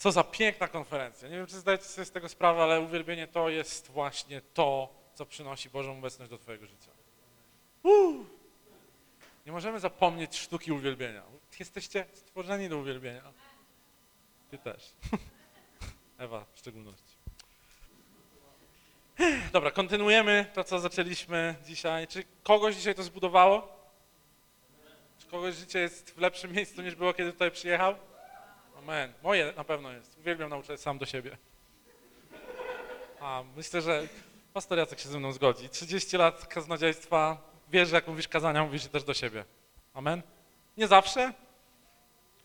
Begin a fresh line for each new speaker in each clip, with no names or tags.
Co za piękna konferencja. Nie wiem, czy zdajecie sobie z tego sprawę, ale uwielbienie to jest właśnie to, co przynosi Bożą obecność do twojego życia. Uuu. Nie możemy zapomnieć sztuki uwielbienia. Jesteście stworzeni do uwielbienia. Ty też. Ewa w szczególności. Dobra, kontynuujemy to, co zaczęliśmy dzisiaj. Czy kogoś dzisiaj to zbudowało? Czy kogoś życie jest w lepszym miejscu niż było, kiedy tutaj przyjechał? Amen. Moje na pewno jest. Uwielbiam nauczać sam do siebie. A myślę, że pastor Jacek się ze mną zgodzi. 30 lat kaznodziejstwa, wiesz, że jak mówisz kazania, mówisz też do siebie. Amen? Nie zawsze.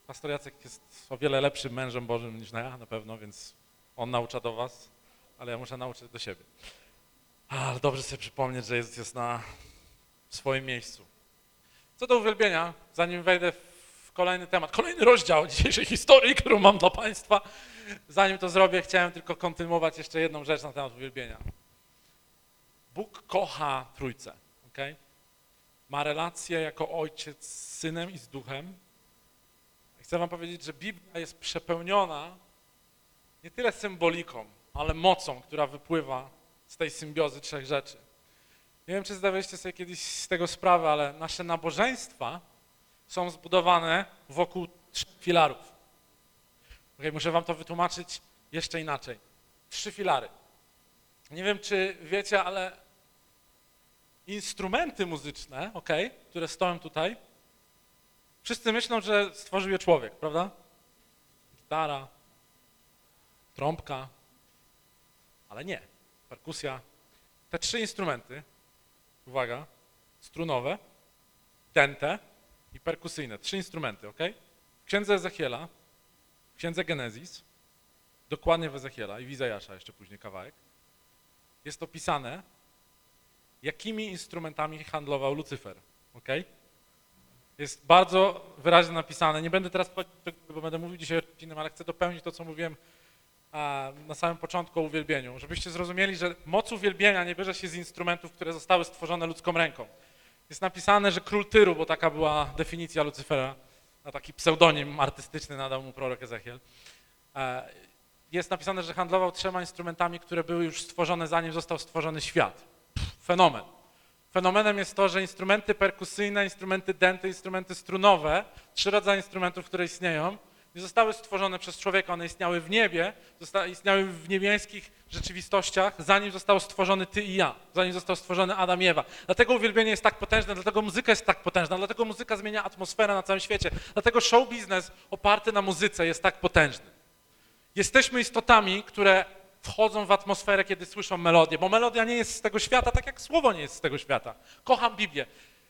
Pastor Jacek jest o wiele lepszym mężem Bożym niż ja na pewno, więc on naucza do was, ale ja muszę nauczyć do siebie. Ale dobrze sobie przypomnieć, że Jezus jest na swoim miejscu. Co do uwielbienia, zanim wejdę w kolejny temat, kolejny rozdział dzisiejszej historii, którą mam dla Państwa, zanim to zrobię, chciałem tylko kontynuować jeszcze jedną rzecz na temat uwielbienia. Bóg kocha Trójcę, ok? Ma relację jako ojciec z synem i z duchem. Chcę wam powiedzieć, że Biblia jest przepełniona nie tyle symboliką, ale mocą, która wypływa z tej symbiozy trzech rzeczy. Nie wiem, czy zdawaliście sobie kiedyś z tego sprawę, ale nasze nabożeństwa są zbudowane wokół trzech filarów. Okay, muszę wam to wytłumaczyć jeszcze inaczej. Trzy filary. Nie wiem, czy wiecie, ale instrumenty muzyczne, ok, które stoją tutaj, wszyscy myślą, że stworzył je człowiek, prawda? Gitara, trąbka, ale nie. Perkusja. Te trzy instrumenty, uwaga, strunowe, dęte i perkusyjne. Trzy instrumenty, ok? W księdze Ezechiela, w księdze Genezis, dokładnie w Ezechiela i w Izajasza jeszcze później kawałek, jest opisane, jakimi instrumentami handlował Lucyfer, ok? Jest bardzo wyraźnie napisane. Nie będę teraz, bo będę mówił dzisiaj o innym, ale chcę dopełnić to, co mówiłem na samym początku o uwielbieniu, żebyście zrozumieli, że moc uwielbienia nie bierze się z instrumentów, które zostały stworzone ludzką ręką. Jest napisane, że król Tyru, bo taka była definicja Lucyfera, na taki pseudonim artystyczny nadał mu prorok Ezechiel, jest napisane, że handlował trzema instrumentami, które były już stworzone zanim został stworzony świat. Fenomen. Fenomenem jest to, że instrumenty perkusyjne, instrumenty dęte, instrumenty strunowe, trzy rodzaje instrumentów, które istnieją, nie zostały stworzone przez człowieka, one istniały w niebie, istniały w niebieskich rzeczywistościach, zanim został stworzony ty i ja, zanim został stworzony Adam i Ewa. Dlatego uwielbienie jest tak potężne, dlatego muzyka jest tak potężna, dlatego muzyka zmienia atmosferę na całym świecie, dlatego show biznes oparty na muzyce jest tak potężny. Jesteśmy istotami, które wchodzą w atmosferę, kiedy słyszą melodię, bo melodia nie jest z tego świata, tak jak słowo nie jest z tego świata. Kocham Biblię.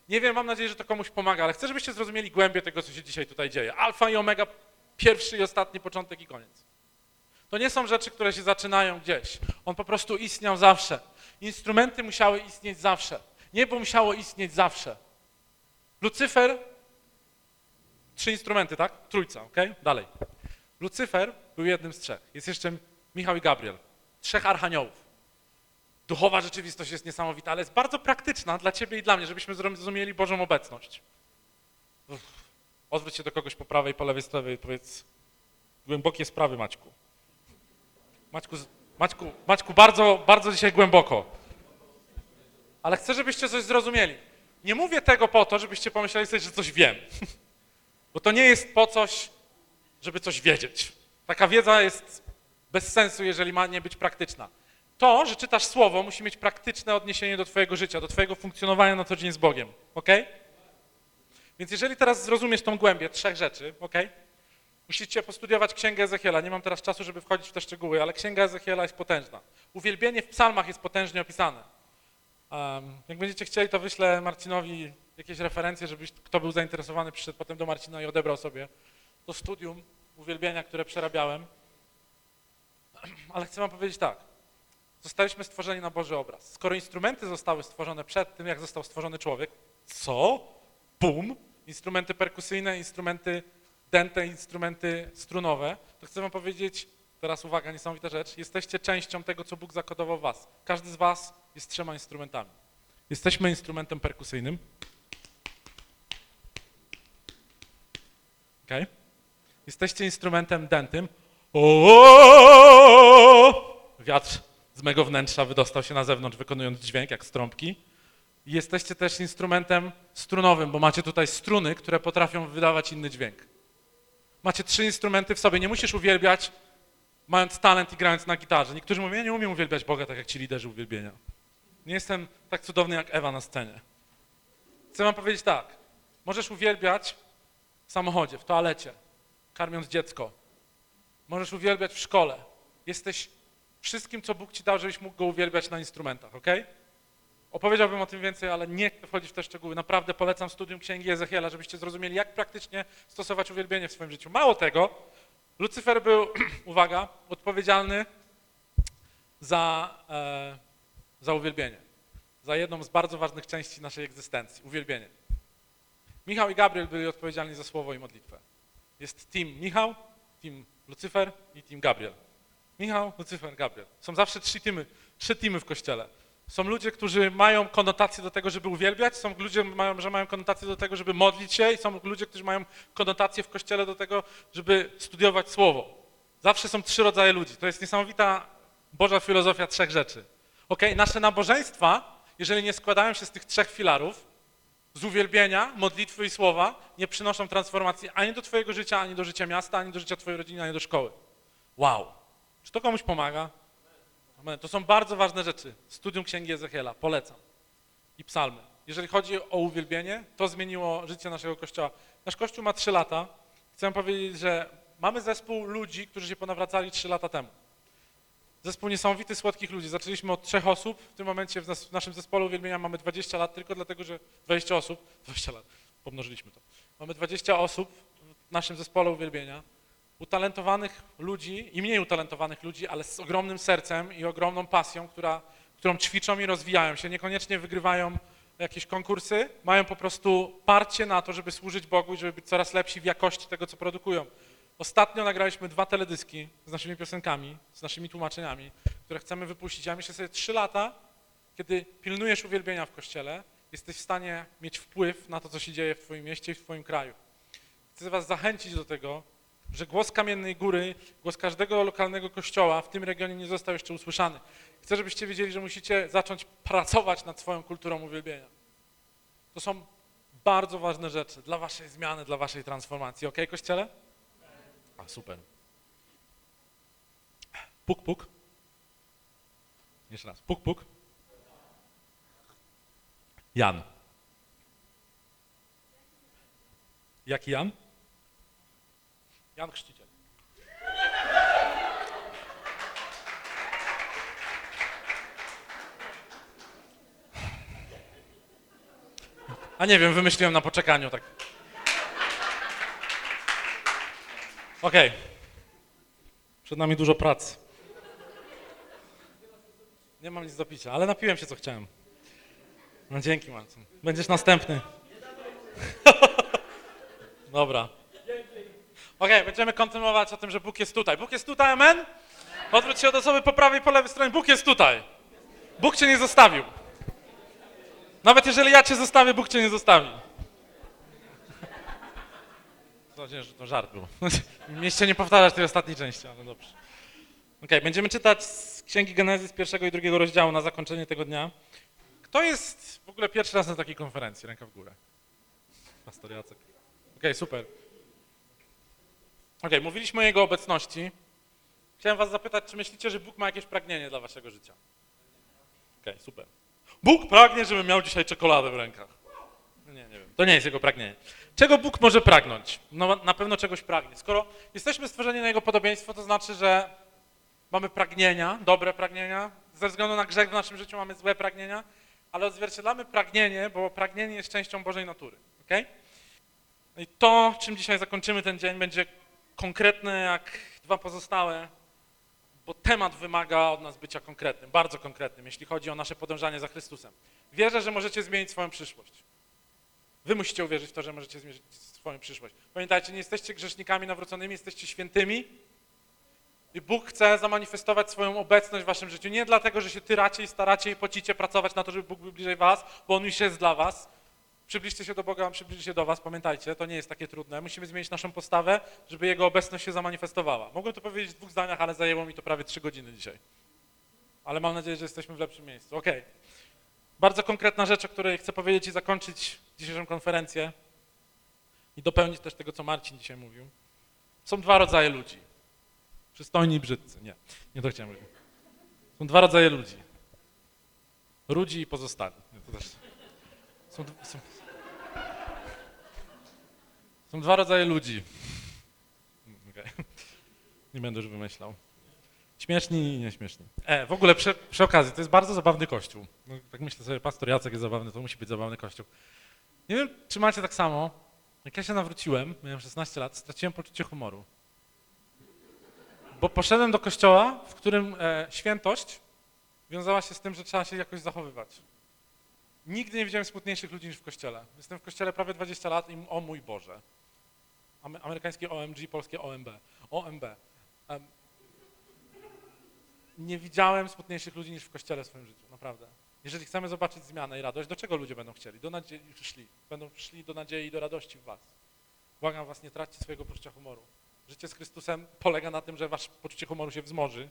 Nie wiem, mam nadzieję, że to komuś pomaga, ale chcę, żebyście zrozumieli głębię tego, co się dzisiaj tutaj dzieje. Alfa i omega, pierwszy i ostatni, początek i koniec. To nie są rzeczy, które się zaczynają gdzieś. On po prostu istniał zawsze. Instrumenty musiały istnieć zawsze. Niebo musiało istnieć zawsze. Lucyfer, trzy instrumenty, tak? Trójca, ok? Dalej. Lucyfer był jednym z trzech. Jest jeszcze Michał i Gabriel. Trzech archaniołów. Duchowa rzeczywistość jest niesamowita, ale jest bardzo praktyczna dla ciebie i dla mnie, żebyśmy zrozumieli Bożą obecność. Uff. Odwróć się do kogoś po prawej, po lewej stronie i powiedz głębokie sprawy, Maćku. Maćku, Maćku, Maćku bardzo, bardzo dzisiaj głęboko. Ale chcę, żebyście coś zrozumieli. Nie mówię tego po to, żebyście pomyśleli sobie, że coś wiem. Bo to nie jest po coś, żeby coś wiedzieć. Taka wiedza jest bez sensu, jeżeli ma nie być praktyczna. To, że czytasz słowo, musi mieć praktyczne odniesienie do twojego życia, do twojego funkcjonowania na co dzień z Bogiem. ok? Więc jeżeli teraz zrozumiesz tą głębię trzech rzeczy, ok? Musicie postudiować Księgę Ezechiela. Nie mam teraz czasu, żeby wchodzić w te szczegóły, ale Księga Ezechiela jest potężna. Uwielbienie w psalmach jest potężnie opisane. Um, jak będziecie chcieli, to wyślę Marcinowi jakieś referencje, żeby kto był zainteresowany, przyszedł potem do Marcina i odebrał sobie to studium uwielbienia, które przerabiałem. Ale chcę wam powiedzieć tak. Zostaliśmy stworzeni na Boży obraz. Skoro instrumenty zostały stworzone przed tym, jak został stworzony człowiek, co? Bum! Instrumenty perkusyjne, instrumenty dęte, instrumenty strunowe, to chcę wam powiedzieć, teraz uwaga, niesamowita rzecz, jesteście częścią tego, co Bóg zakodował w was. Każdy z was jest trzema instrumentami. Jesteśmy instrumentem perkusyjnym. Okay? Jesteście instrumentem dętym. O! Wiatr z mego wnętrza wydostał się na zewnątrz, wykonując dźwięk jak z trąbki. I jesteście też instrumentem strunowym, bo macie tutaj struny, które potrafią wydawać inny dźwięk. Macie trzy instrumenty w sobie. Nie musisz uwielbiać, mając talent i grając na gitarze. Niektórzy mówią, ja nie umiem uwielbiać Boga tak jak ci liderzy uwielbienia. Nie jestem tak cudowny jak Ewa na scenie. Chcę wam powiedzieć tak. Możesz uwielbiać w samochodzie, w toalecie, karmiąc dziecko. Możesz uwielbiać w szkole. Jesteś wszystkim, co Bóg ci dał, żebyś mógł go uwielbiać na instrumentach, ok? Opowiedziałbym o tym więcej, ale nie chcę wchodzić w te szczegóły. Naprawdę polecam studium Księgi Ezechiela, żebyście zrozumieli, jak praktycznie stosować uwielbienie w swoim życiu. Mało tego, Lucyfer był, uwaga, odpowiedzialny za, e, za uwielbienie. Za jedną z bardzo ważnych części naszej egzystencji, uwielbienie. Michał i Gabriel byli odpowiedzialni za słowo i modlitwę. Jest team Michał, team Lucyfer i team Gabriel. Michał, Lucyfer, Gabriel. Są zawsze trzy teamy, trzy teamy w kościele. Są ludzie, którzy mają konotację do tego, żeby uwielbiać, są ludzie, mają, że mają konotację do tego, żeby modlić się i są ludzie, którzy mają konotację w kościele do tego, żeby studiować słowo. Zawsze są trzy rodzaje ludzi. To jest niesamowita Boża filozofia trzech rzeczy. Ok, nasze nabożeństwa, jeżeli nie składają się z tych trzech filarów, z uwielbienia, modlitwy i słowa, nie przynoszą transformacji ani do twojego życia, ani do życia miasta, ani do życia twojej rodziny, ani do szkoły. Wow. Czy to komuś pomaga? To są bardzo ważne rzeczy. Studium Księgi Ezechiela, polecam. I psalmy. Jeżeli chodzi o uwielbienie, to zmieniło życie naszego kościoła. Nasz kościół ma trzy lata. Chcę powiedzieć, że mamy zespół ludzi, którzy się ponawracali trzy lata temu. Zespół niesamowity, słodkich ludzi. Zaczęliśmy od trzech osób. W tym momencie w, nas, w naszym zespole uwielbienia mamy 20 lat, tylko dlatego, że 20 osób, 20 lat, pomnożyliśmy to. Mamy 20 osób w naszym zespole uwielbienia utalentowanych ludzi i mniej utalentowanych ludzi, ale z ogromnym sercem i ogromną pasją, która, którą ćwiczą i rozwijają się. Niekoniecznie wygrywają jakieś konkursy, mają po prostu parcie na to, żeby służyć Bogu i żeby być coraz lepsi w jakości tego, co produkują. Ostatnio nagraliśmy dwa teledyski z naszymi piosenkami, z naszymi tłumaczeniami, które chcemy wypuścić. Ja myślę sobie, trzy lata, kiedy pilnujesz uwielbienia w Kościele, jesteś w stanie mieć wpływ na to, co się dzieje w Twoim mieście i w Twoim kraju. Chcę Was zachęcić do tego, że głos Kamiennej Góry, głos każdego lokalnego kościoła w tym regionie nie został jeszcze usłyszany. Chcę, żebyście wiedzieli, że musicie zacząć pracować nad swoją kulturą uwielbienia. To są bardzo ważne rzeczy dla waszej zmiany, dla waszej transformacji. Ok, Kościele? A, super. Puk, puk. Jeszcze raz. Puk, puk. Jan. Jaki Jan? Jan Chrzciciel. A nie wiem, wymyśliłem na poczekaniu tak. Okej. Przed nami dużo pracy. Nie mam nic do picia, ale napiłem się co chciałem. No dzięki Marcin. Będziesz następny. Dobra. Okej, będziemy kontynuować o tym, że Bóg jest tutaj. Bóg jest tutaj, amen? Odwróć się od osoby po prawej i po lewej stronie. Bóg jest tutaj. Bóg cię nie zostawił. Nawet jeżeli ja cię zostawię, Bóg cię nie zostawi. Znaczy, że to żart był. Mieliście nie powtarzać tej ostatniej części, ale dobrze. Okej, będziemy czytać z Księgi Genezji z pierwszego i drugiego rozdziału na zakończenie tego dnia. Kto jest w ogóle pierwszy raz na takiej konferencji? Ręka w górę. Pastor Jacek. Okej, super. Okej, mówiliśmy o Jego obecności. Chciałem was zapytać, czy myślicie, że Bóg ma jakieś pragnienie dla waszego życia? Okej, super. Bóg pragnie, żebym miał dzisiaj czekoladę w rękach. No Nie, nie wiem. To nie jest Jego pragnienie. Czego Bóg może pragnąć? No na pewno czegoś pragnie. Skoro jesteśmy stworzeni na Jego podobieństwo, to znaczy, że mamy pragnienia, dobre pragnienia. Ze względu na grzech w naszym życiu mamy złe pragnienia, ale odzwierciedlamy pragnienie, bo pragnienie jest częścią Bożej natury. Okay? I to, czym dzisiaj zakończymy ten dzień, będzie konkretne jak dwa pozostałe, bo temat wymaga od nas bycia konkretnym, bardzo konkretnym, jeśli chodzi o nasze podążanie za Chrystusem. Wierzę, że możecie zmienić swoją przyszłość. Wy musicie uwierzyć w to, że możecie zmienić swoją przyszłość. Pamiętajcie, nie jesteście grzesznikami nawróconymi, jesteście świętymi i Bóg chce zamanifestować swoją obecność w waszym życiu. Nie dlatego, że się tyracie i staracie i pocicie pracować na to, żeby Bóg był bliżej was, bo On już jest dla was, Przybliżcie się do Boga, on przybliży się do was, pamiętajcie, to nie jest takie trudne. Musimy zmienić naszą postawę, żeby Jego obecność się zamanifestowała. Mogłem to powiedzieć w dwóch zdaniach, ale zajęło mi to prawie trzy godziny dzisiaj. Ale mam nadzieję, że jesteśmy w lepszym miejscu. Okej. Bardzo konkretna rzecz, o której chcę powiedzieć i zakończyć dzisiejszą konferencję i dopełnić też tego, co Marcin dzisiaj mówił. Są dwa rodzaje ludzi. Przystojni i brzydcy. Nie, nie to chciałem mówić. Są dwa rodzaje ludzi. Ludzi i pozostali. Są, są, są dwa rodzaje ludzi. Okej. Nie będę już wymyślał. Śmieszni i nieśmieszni. E, w ogóle przy, przy okazji, to jest bardzo zabawny kościół. No, tak myślę sobie, pastor Jacek jest zabawny, to musi być zabawny kościół. Nie wiem, czy macie tak samo. Jak ja się nawróciłem, miałem 16 lat, straciłem poczucie humoru. Bo poszedłem do kościoła, w którym e, świętość wiązała się z tym, że trzeba się jakoś zachowywać. Nigdy nie widziałem smutniejszych ludzi niż w kościele. Jestem w kościele prawie 20 lat i o mój Boże. Ame- Amerykańskie OMG, polskie OMB. OMB. Nie widziałem smutniejszych ludzi niż w kościele w swoim życiu, naprawdę. Jeżeli chcemy zobaczyć zmianę i radość, do czego ludzie będą chcieli? Do nadziei szli. Będą szli do nadziei i do radości w was. Błagam was, nie traćcie swojego poczucia humoru. Życie z Chrystusem polega na tym, że wasze poczucie humoru się wzmoży,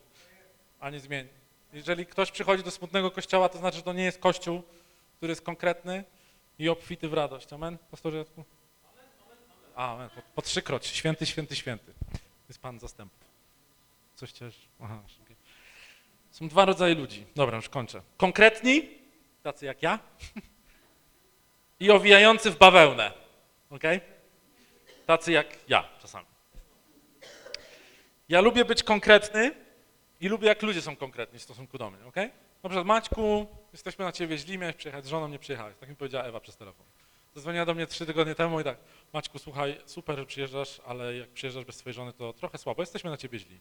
a nie zmieni. Jeżeli ktoś przychodzi do smutnego kościoła, to znaczy, że to nie jest kościół, który jest konkretny i obfity w radość. Amen, pastorze Jacku? Amen, po, po trzykroć. Święty, święty, święty. Jest Pan zastępów. Coś też... Aha. Są dwa rodzaje ludzi. Dobra, już kończę. Konkretni, tacy jak ja, i owijający w bawełnę. Okej? Tacy jak ja czasami. Ja lubię być konkretny i lubię, jak ludzie są konkretni w stosunku do mnie, okej? Na przykład, Maćku, jesteśmy na ciebie źli, miałeś przyjechać z żoną, nie przyjechałeś. Tak mi powiedziała Ewa przez telefon. Zadzwoniła do mnie trzy tygodnie temu i tak, Maćku, słuchaj, super, że przyjeżdżasz, ale jak przyjeżdżasz bez swojej żony, to trochę słabo, jesteśmy na ciebie źli.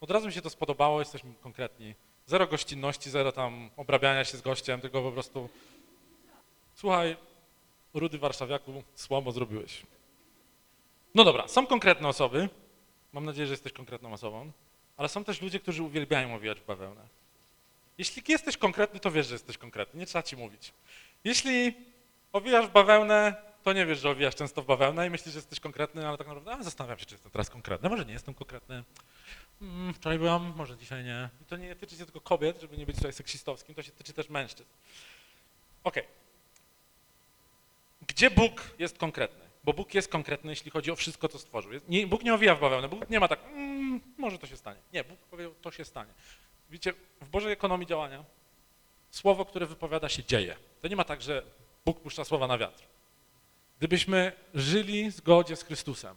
Od razu mi się to spodobało, jesteśmy konkretni. Zero gościnności, zero tam obrabiania się z gościem, tylko po prostu słuchaj, rudy warszawiaku, słabo zrobiłeś. No dobra, są konkretne osoby, mam nadzieję, że jesteś konkretną osobą, ale są też ludzie, którzy uwielbiają owijać bawełnę. Jeśli jesteś konkretny, to wiesz, że jesteś konkretny, nie trzeba ci mówić. Jeśli owijasz bawełnę, to nie wiesz, że owijasz często w bawełnę i myślisz, że jesteś konkretny, ale tak naprawdę a, zastanawiam się, czy jestem teraz konkretny. Może nie jestem konkretny. Mm, wczoraj byłam, może dzisiaj nie. I to nie tyczy się tylko kobiet, żeby nie być tutaj seksistowskim, to się tyczy też mężczyzn. Okej. Gdzie Bóg jest konkretny? Bo Bóg jest konkretny, jeśli chodzi o wszystko, co stworzył. Nie, Bóg nie owija w bawełnę, Bóg nie ma tak, mm, może to się stanie. Nie, Bóg powiedział, to się stanie. Widzicie, w Bożej ekonomii działania słowo, które wypowiada się dzieje. To nie ma tak, że Bóg puszcza słowa na wiatr. Gdybyśmy żyli w zgodzie z Chrystusem,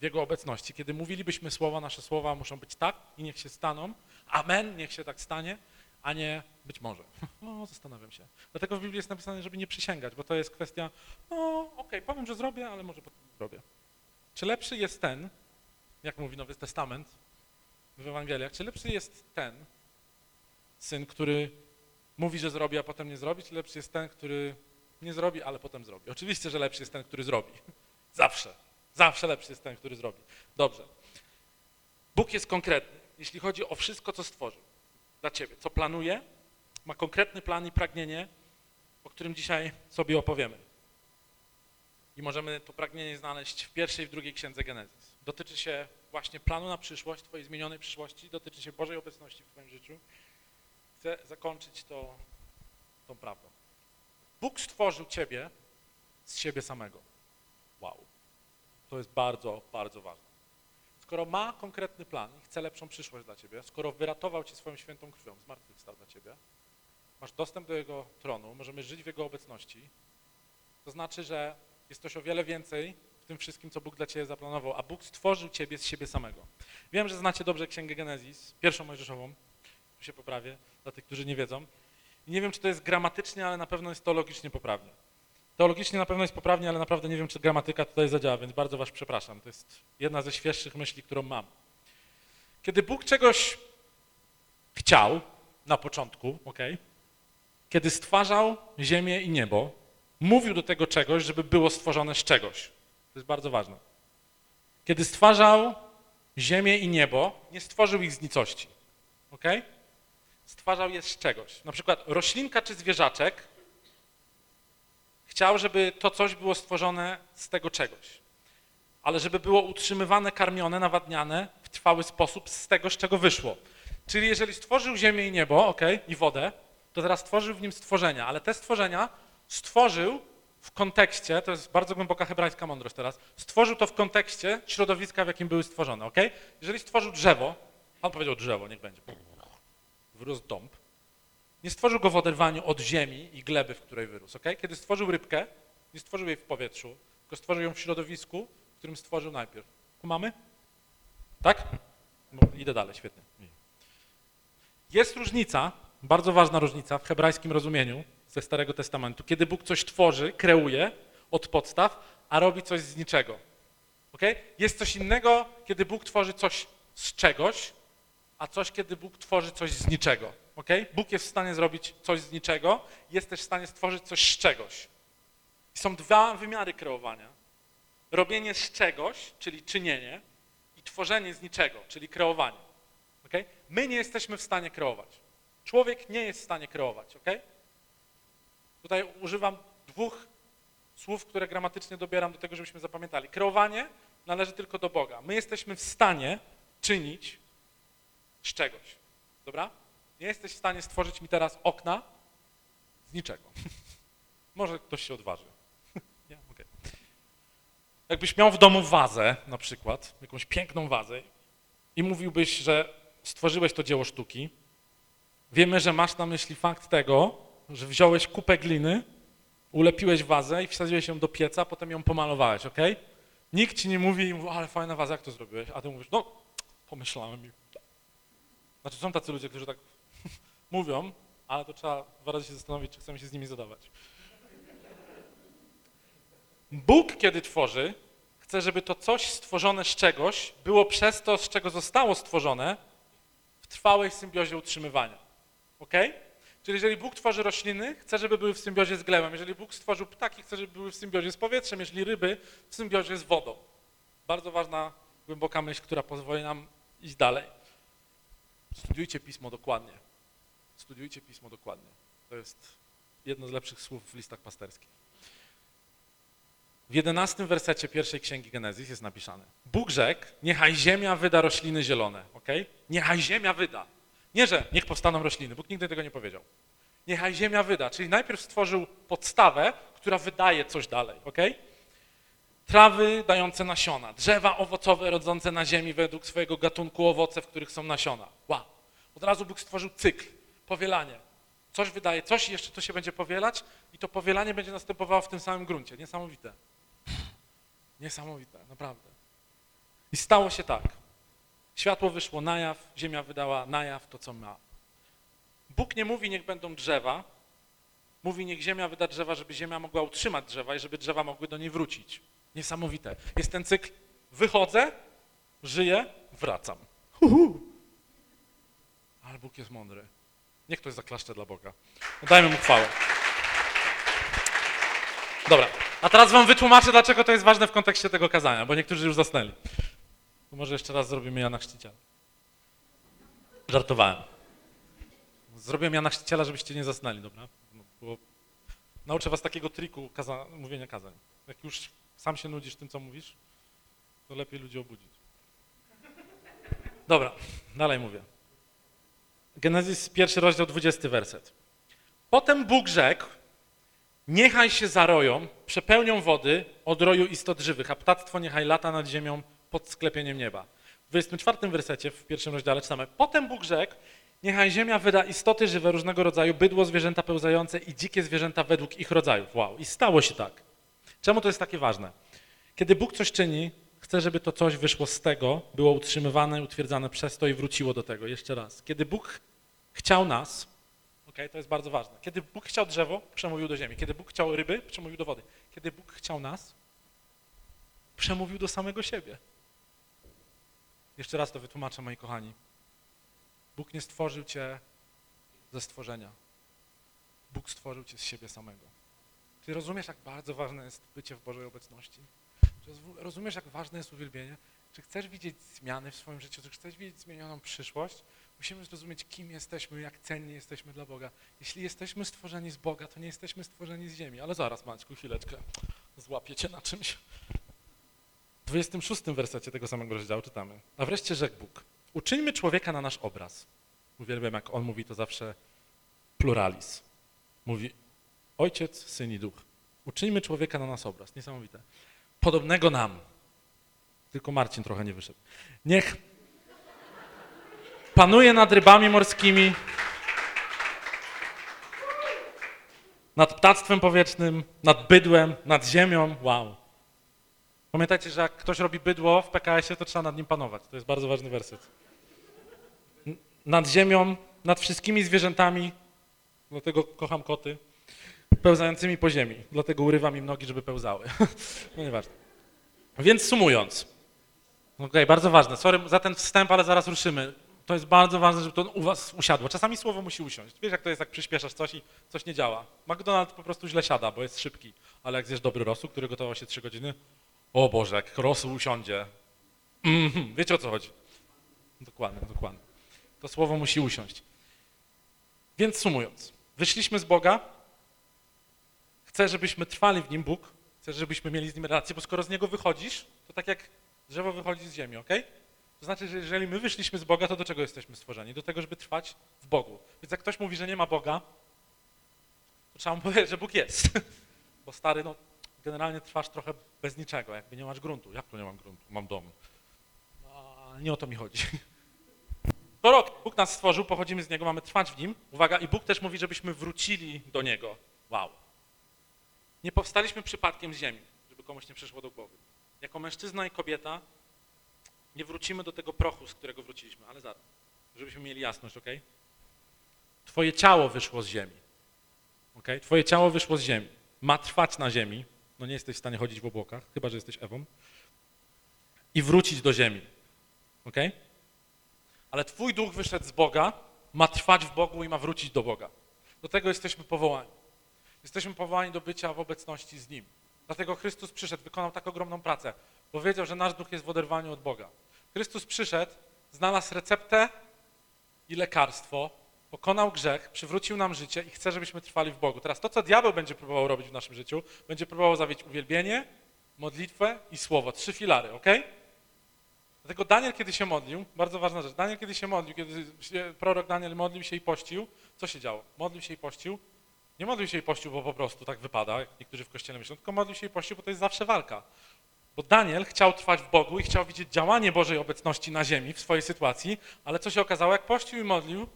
w Jego obecności, kiedy mówilibyśmy słowa, nasze słowa muszą być tak i niech się staną, amen, niech się tak stanie, a nie być może. No, zastanawiam się. Dlatego w Biblii jest napisane, żeby nie przysięgać, bo to jest kwestia, no okej, powiem, że zrobię, ale może potem zrobię. Czy lepszy jest ten, jak mówi Nowy Testament w Ewangeliach, czy lepszy jest ten syn, który mówi, że zrobi, a potem nie zrobi, czy lepszy jest ten, który nie zrobi, ale potem zrobi? Oczywiście, że lepszy jest ten, który zrobi. Zawsze. Zawsze lepszy jest ten, który zrobi. Dobrze. Bóg jest konkretny, jeśli chodzi o wszystko, co stworzył dla ciebie, co planuje, ma konkretny plan i pragnienie, o którym dzisiaj sobie opowiemy. I możemy to pragnienie znaleźć w pierwszej i w drugiej księdze Genezis. Dotyczy się właśnie planu na przyszłość, twojej zmienionej przyszłości, dotyczy się Bożej obecności w twoim życiu. Chcę zakończyć to tą prawdą. Bóg stworzył ciebie z siebie samego. Wow. To jest bardzo, bardzo ważne. Skoro ma konkretny plan i chce lepszą przyszłość dla ciebie, skoro wyratował cię swoją świętą krwią, zmartwychwstał dla ciebie, masz dostęp do Jego tronu, możemy żyć w Jego obecności, to znaczy, że jest coś o wiele więcej w tym wszystkim, co Bóg dla ciebie zaplanował, a Bóg stworzył ciebie z siebie samego. Wiem, że znacie dobrze Księgę Genezis, pierwszą Mojżeszową, tu się poprawię, dla tych, którzy nie wiedzą. I nie wiem, czy to jest gramatycznie, ale na pewno jest teologicznie poprawnie. Teologicznie na pewno jest poprawnie, ale naprawdę nie wiem, czy gramatyka tutaj zadziała, więc bardzo was przepraszam. To jest jedna ze świeższych myśli, którą mam. Kiedy Bóg czegoś chciał na początku, ok? Kiedy stwarzał ziemię i niebo, mówił do tego czegoś, żeby było stworzone z czegoś. To jest bardzo ważne. Kiedy stwarzał ziemię i niebo, nie stworzył ich z nicości. ok? Stwarzał je z czegoś. Na przykład roślinka czy zwierzaczek Chciał, żeby to coś było stworzone z tego czegoś, ale żeby było utrzymywane, karmione, nawadniane w trwały sposób z tego, z czego wyszło. Czyli jeżeli stworzył ziemię i niebo, ok, i wodę, to teraz stworzył w nim stworzenia, ale te stworzenia stworzył w kontekście, to jest bardzo głęboka hebrajska mądrość teraz, stworzył to w kontekście środowiska, w jakim były stworzone, ok? Jeżeli stworzył drzewo, on powiedział drzewo, niech będzie, wyrósł dąb, nie stworzył go w oderwaniu od ziemi i gleby, w której wyrósł, ok? Kiedy stworzył rybkę, nie stworzył jej w powietrzu, tylko stworzył ją w środowisku, w którym stworzył najpierw. Kumamy? Tak? No, idę dalej, świetnie. Jest różnica, bardzo ważna różnica w hebrajskim rozumieniu ze Starego Testamentu, kiedy Bóg coś tworzy, kreuje od podstaw, a robi coś z niczego. Okay? Jest coś innego, kiedy Bóg tworzy coś z czegoś, a coś, kiedy Bóg tworzy coś z niczego. Okay? Bóg jest w stanie zrobić coś z niczego, jest też w stanie stworzyć coś z czegoś. I są dwa wymiary kreowania. Robienie z czegoś, czyli czynienie, i tworzenie z niczego, czyli kreowanie. Okay? My nie jesteśmy w stanie kreować. Człowiek nie jest w stanie kreować. Okay? Tutaj używam dwóch słów, które gramatycznie dobieram do tego, żebyśmy zapamiętali. Kreowanie należy tylko do Boga. My jesteśmy w stanie czynić z czegoś. Dobra? Nie jesteś w stanie stworzyć mi teraz okna z niczego. Może ktoś się odważy. nie? Okay. Jakbyś miał w domu wazę, na przykład, jakąś piękną wazę i mówiłbyś, że stworzyłeś to dzieło sztuki, wiemy, że masz na myśli fakt tego, że wziąłeś kupę gliny, ulepiłeś wazę i wsadziłeś ją do pieca, potem ją pomalowałeś, ok? Nikt ci nie mówi, ale fajna waza, jak to zrobiłeś? A ty mówisz, no, pomyślałem. Znaczy są tacy ludzie, którzy tak mówią, ale to trzeba dwa razy się zastanowić, czy chcemy się z nimi zadawać. Bóg, kiedy tworzy, chce, żeby to coś stworzone z czegoś było przez to, z czego zostało stworzone, w trwałej symbiozie utrzymywania. Ok? Czyli jeżeli Bóg tworzy rośliny, chce, żeby były w symbiozie z glebą. Jeżeli Bóg stworzył ptaki, chce, żeby były w symbiozie z powietrzem. Jeżeli ryby, w symbiozie z wodą. Bardzo ważna, głęboka myśl, która pozwoli nam iść dalej. Studiujcie Pismo dokładnie. Studiujcie Pismo dokładnie. To jest jedno z lepszych słów w listach pasterskich. W jedenastym wersecie pierwszej księgi Genezis jest napisane Bóg rzekł, niechaj ziemia wyda rośliny zielone, ok? Niechaj ziemia wyda. Nie, że niech powstaną rośliny, Bóg nigdy tego nie powiedział. Niechaj ziemia wyda, czyli najpierw stworzył podstawę, która wydaje coś dalej, ok? Trawy dające nasiona, drzewa owocowe rodzące na ziemi według swojego gatunku owoce, w których są nasiona. Wow. Od razu Bóg stworzył cykl, powielanie. Coś wydaje, coś jeszcze to się będzie powielać i to powielanie będzie następowało w tym samym gruncie. Niesamowite. Niesamowite, naprawdę. I stało się tak. Światło wyszło na jaw, ziemia wydała na jaw to, co ma. Bóg nie mówi, niech będą drzewa, mówi, niech ziemia wyda drzewa, żeby ziemia mogła utrzymać drzewa i żeby drzewa mogły do niej wrócić. Niesamowite. Jest ten cykl, wychodzę, żyję, wracam. Uhu. Ale Bóg jest mądry. Niech ktoś zaklaszcze dla Boga. Dajmy mu chwałę. Dobra, a teraz wam wytłumaczę, dlaczego to jest ważne w kontekście tego kazania, bo niektórzy już zasnęli. To może jeszcze raz zrobimy Jana Chrzciciela. Żartowałem. Zrobiłem Jana Chrzciciela, żebyście nie zasnęli, dobra? No, nauczę was takiego triku kaza mówienia kazań. Jak już sam się nudzisz tym, co mówisz, to lepiej ludzi obudzić. Dobra, dalej mówię. Genezis, pierwszy rozdział, 20 werset. Potem Bóg rzekł, niechaj się zaroją, przepełnią wody od roju istot żywych, a ptactwo niechaj lata nad ziemią pod sklepieniem nieba. W 24 wersecie, w pierwszym rozdziale czytamy, potem Bóg rzekł, niechaj ziemia wyda istoty żywe różnego rodzaju, bydło, zwierzęta pełzające i dzikie zwierzęta według ich rodzajów. Wow, i stało się tak. Czemu to jest takie ważne? Kiedy Bóg coś czyni, chce, żeby to coś wyszło z tego, było utrzymywane, utwierdzane przez to i wróciło do tego. Jeszcze raz. Kiedy Bóg chciał nas, okay, to jest bardzo ważne. Kiedy Bóg chciał drzewo, przemówił do ziemi. Kiedy Bóg chciał ryby, przemówił do wody. Kiedy Bóg chciał nas, przemówił do samego siebie. Jeszcze raz to wytłumaczę, moi kochani. Bóg nie stworzył cię ze stworzenia. Bóg stworzył cię z siebie samego. Czy rozumiesz, jak bardzo ważne jest bycie w Bożej obecności? Czy rozumiesz, jak ważne jest uwielbienie? Czy chcesz widzieć zmiany w swoim życiu? Czy chcesz widzieć zmienioną przyszłość? Musimy zrozumieć, kim jesteśmy, jak cenni jesteśmy dla Boga. Jeśli jesteśmy stworzeni z Boga, to nie jesteśmy stworzeni z ziemi. Ale zaraz, Maćku, chwileczkę. Złapiecie na czymś. W 26 wersecie tego samego rozdziału czytamy. A wreszcie rzekł Bóg. Uczyńmy człowieka na nasz obraz. Uwielbiam, jak on mówi to zawsze pluralis. Mówi ojciec, syn i duch. Uczyńmy człowieka na nas obraz. Niesamowite. Podobnego nam. Tylko Marcin trochę nie wyszedł. Niech panuje nad rybami morskimi, nad ptactwem powietrznym, nad bydłem, nad ziemią. Wow. Pamiętajcie, że jak ktoś robi bydło w PKS-ie, to trzeba nad nim panować. To jest bardzo ważny werset. Nad ziemią, nad wszystkimi zwierzętami, dlatego kocham koty, pełzającymi po ziemi. Dlatego urywam im nogi, żeby pełzały. no nieważne. Więc sumując. Okej, bardzo ważne. Sorry za ten wstęp, ale zaraz ruszymy. To jest bardzo ważne, żeby to u was usiadło. Czasami słowo musi usiąść. Wiesz, jak to jest, jak przyspieszasz coś i coś nie działa. McDonald's po prostu źle siada, bo jest szybki. Ale jak zjesz dobry rosół, który gotował się 3 godziny, o Boże, jak rosół usiądzie. Mhm, wiecie o co chodzi. Dokładnie, dokładnie. To słowo musi usiąść. Więc sumując, wyszliśmy z Boga, chcę, żebyśmy trwali w Nim Bóg, chcę, żebyśmy mieli z Nim relację, bo skoro z Niego wychodzisz, to tak jak drzewo wychodzi z ziemi, ok? To znaczy, że jeżeli my wyszliśmy z Boga, to do czego jesteśmy stworzeni? Do tego, żeby trwać w Bogu. Więc jak ktoś mówi, że nie ma Boga, to trzeba mu powiedzieć, że Bóg jest. Bo stary, no generalnie trwasz trochę bez niczego, jakby nie masz gruntu. Jak to nie mam gruntu? Mam dom. No, nie o to mi chodzi. To rok. Bóg nas stworzył, pochodzimy z Niego, mamy trwać w Nim. Uwaga, i Bóg też mówi, żebyśmy wrócili do Niego. Wow. Nie powstaliśmy przypadkiem z ziemi, żeby komuś nie przyszło do głowy. Jako mężczyzna i kobieta nie wrócimy do tego prochu, z którego wróciliśmy, ale zaraz, żebyśmy mieli jasność, ok? Twoje ciało wyszło z ziemi. ok? Twoje ciało wyszło z ziemi. Ma trwać na ziemi. No nie jesteś w stanie chodzić w obłokach, chyba że jesteś Ewą. I wrócić do ziemi. ok? Ale twój duch wyszedł z Boga, ma trwać w Bogu i ma wrócić do Boga. Do tego jesteśmy powołani. Jesteśmy powołani do bycia w obecności z Nim. Dlatego Chrystus przyszedł, wykonał tak ogromną pracę, bo wiedział, że nasz duch jest w oderwaniu od Boga. Chrystus przyszedł, znalazł receptę i lekarstwo, pokonał grzech, przywrócił nam życie i chce, żebyśmy trwali w Bogu. Teraz to, co diabeł będzie próbował robić w naszym życiu, będzie próbował zawieść uwielbienie, modlitwę i słowo. Trzy filary, ok? Dlatego Daniel, kiedy się modlił, bardzo ważna rzecz, Daniel, kiedy się modlił, kiedy prorok Daniel modlił się i pościł, co się działo? Modlił się i pościł, nie modlił się i pościł, bo po prostu tak wypada, jak niektórzy w kościele myślą, tylko modlił się i pościł, bo to jest zawsze walka. Bo Daniel chciał trwać w Bogu i chciał widzieć działanie Bożej obecności na ziemi w swojej sytuacji, ale co się okazało, jak pościł i modlił,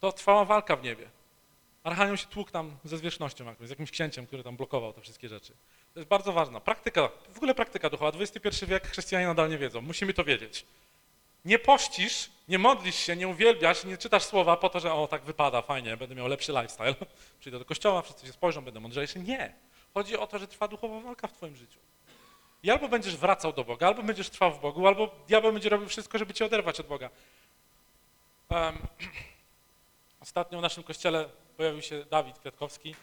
to trwała walka w niebie. Archanioł się tłukł tam ze zwierzchnością jakąś, z jakimś księciem, który tam blokował te wszystkie rzeczy. To jest bardzo ważna. Praktyka, w ogóle praktyka duchowa. XXI wiek chrześcijanie nadal nie wiedzą. Musimy to wiedzieć. Nie pościsz, nie modlisz się, nie uwielbiasz, nie czytasz słowa po to, że o, tak wypada, fajnie, będę miał lepszy lifestyle. Przyjdę do kościoła, wszyscy się spojrzą, będę mądrzejszy. Nie. Chodzi o to, że trwa duchowa walka w twoim życiu. I albo będziesz wracał do Boga, albo będziesz trwał w Bogu, albo diabeł będzie robił wszystko, żeby cię oderwać od Boga. Um, ostatnio w naszym kościele pojawił się Dawid Kwiatkowski.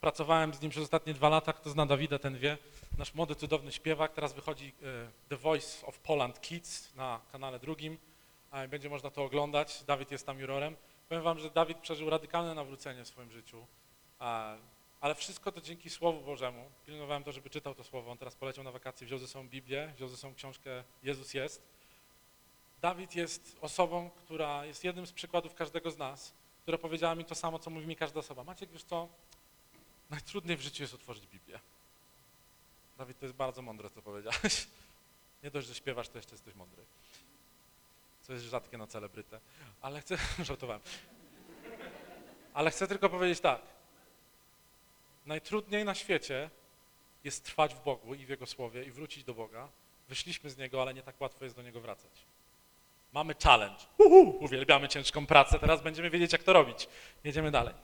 Pracowałem z nim przez ostatnie dwa lata. Kto zna Dawida, ten wie. Nasz młody, cudowny śpiewak. Teraz wychodzi e, The Voice of Poland Kids na kanale drugim. Będzie można to oglądać. Dawid jest tam jurorem. Powiem wam, że Dawid przeżył radykalne nawrócenie w swoim życiu. Ale wszystko to dzięki Słowu Bożemu. Pilnowałem to, żeby czytał to Słowo. On teraz poleciał na wakacje, wziął ze sobą Biblię, wziął ze sobą książkę Jezus jest. Dawid jest osobą, która jest jednym z przykładów każdego z nas, która powiedziała mi to samo, co mówi mi każda osoba. Maciek, wiesz co, najtrudniej w życiu jest otworzyć Biblię. Dawid, to jest bardzo mądre, co powiedziałeś. Nie dość, że śpiewasz, to jeszcze jesteś mądry. Co jest rzadkie na celebrytę. Ale chcę, żartowałem. Ale chcę tylko powiedzieć tak. Najtrudniej na świecie jest trwać w Bogu i w Jego Słowie i wrócić do Boga. Wyszliśmy z Niego, ale nie tak łatwo jest do Niego wracać. Mamy challenge. Uhu, uwielbiamy ciężką pracę, teraz będziemy wiedzieć, jak to robić. Jedziemy dalej.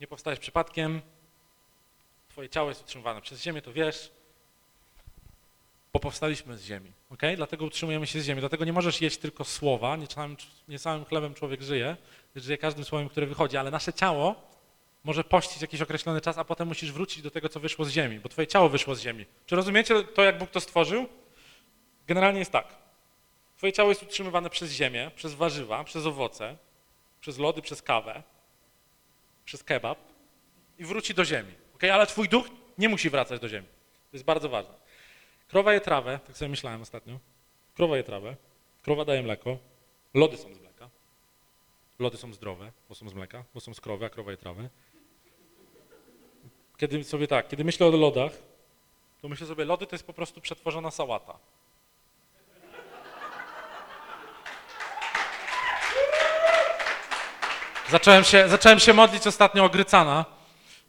Nie powstajesz przypadkiem. Twoje ciało jest utrzymywane przez ziemię, to wiesz. Bo powstaliśmy z ziemi, ok? Dlatego utrzymujemy się z ziemi. Dlatego nie możesz jeść tylko słowa, nie samym, nie samym chlebem człowiek żyje, żyje każdym słowem, które wychodzi, ale nasze ciało może pościć jakiś określony czas, a potem musisz wrócić do tego, co wyszło z ziemi, bo twoje ciało wyszło z ziemi. Czy rozumiecie to, jak Bóg to stworzył? Generalnie jest tak. Twoje ciało jest utrzymywane przez ziemię, przez warzywa, przez owoce, przez lody, przez kawę, przez kebab i wróci do ziemi. Okay? Ale twój duch nie musi wracać do ziemi. To jest bardzo ważne. Krowa je trawę, tak sobie myślałem ostatnio. Krowa je trawę, krowa daje mleko, lody są z mleka. Lody są zdrowe, bo są z mleka, bo są z krowy, a krowa je trawę. Kiedy sobie tak, kiedy myślę o lodach, to myślę sobie, lody to jest po prostu przetworzona sałata. Zacząłem się, zacząłem się modlić ostatnio o Grycana.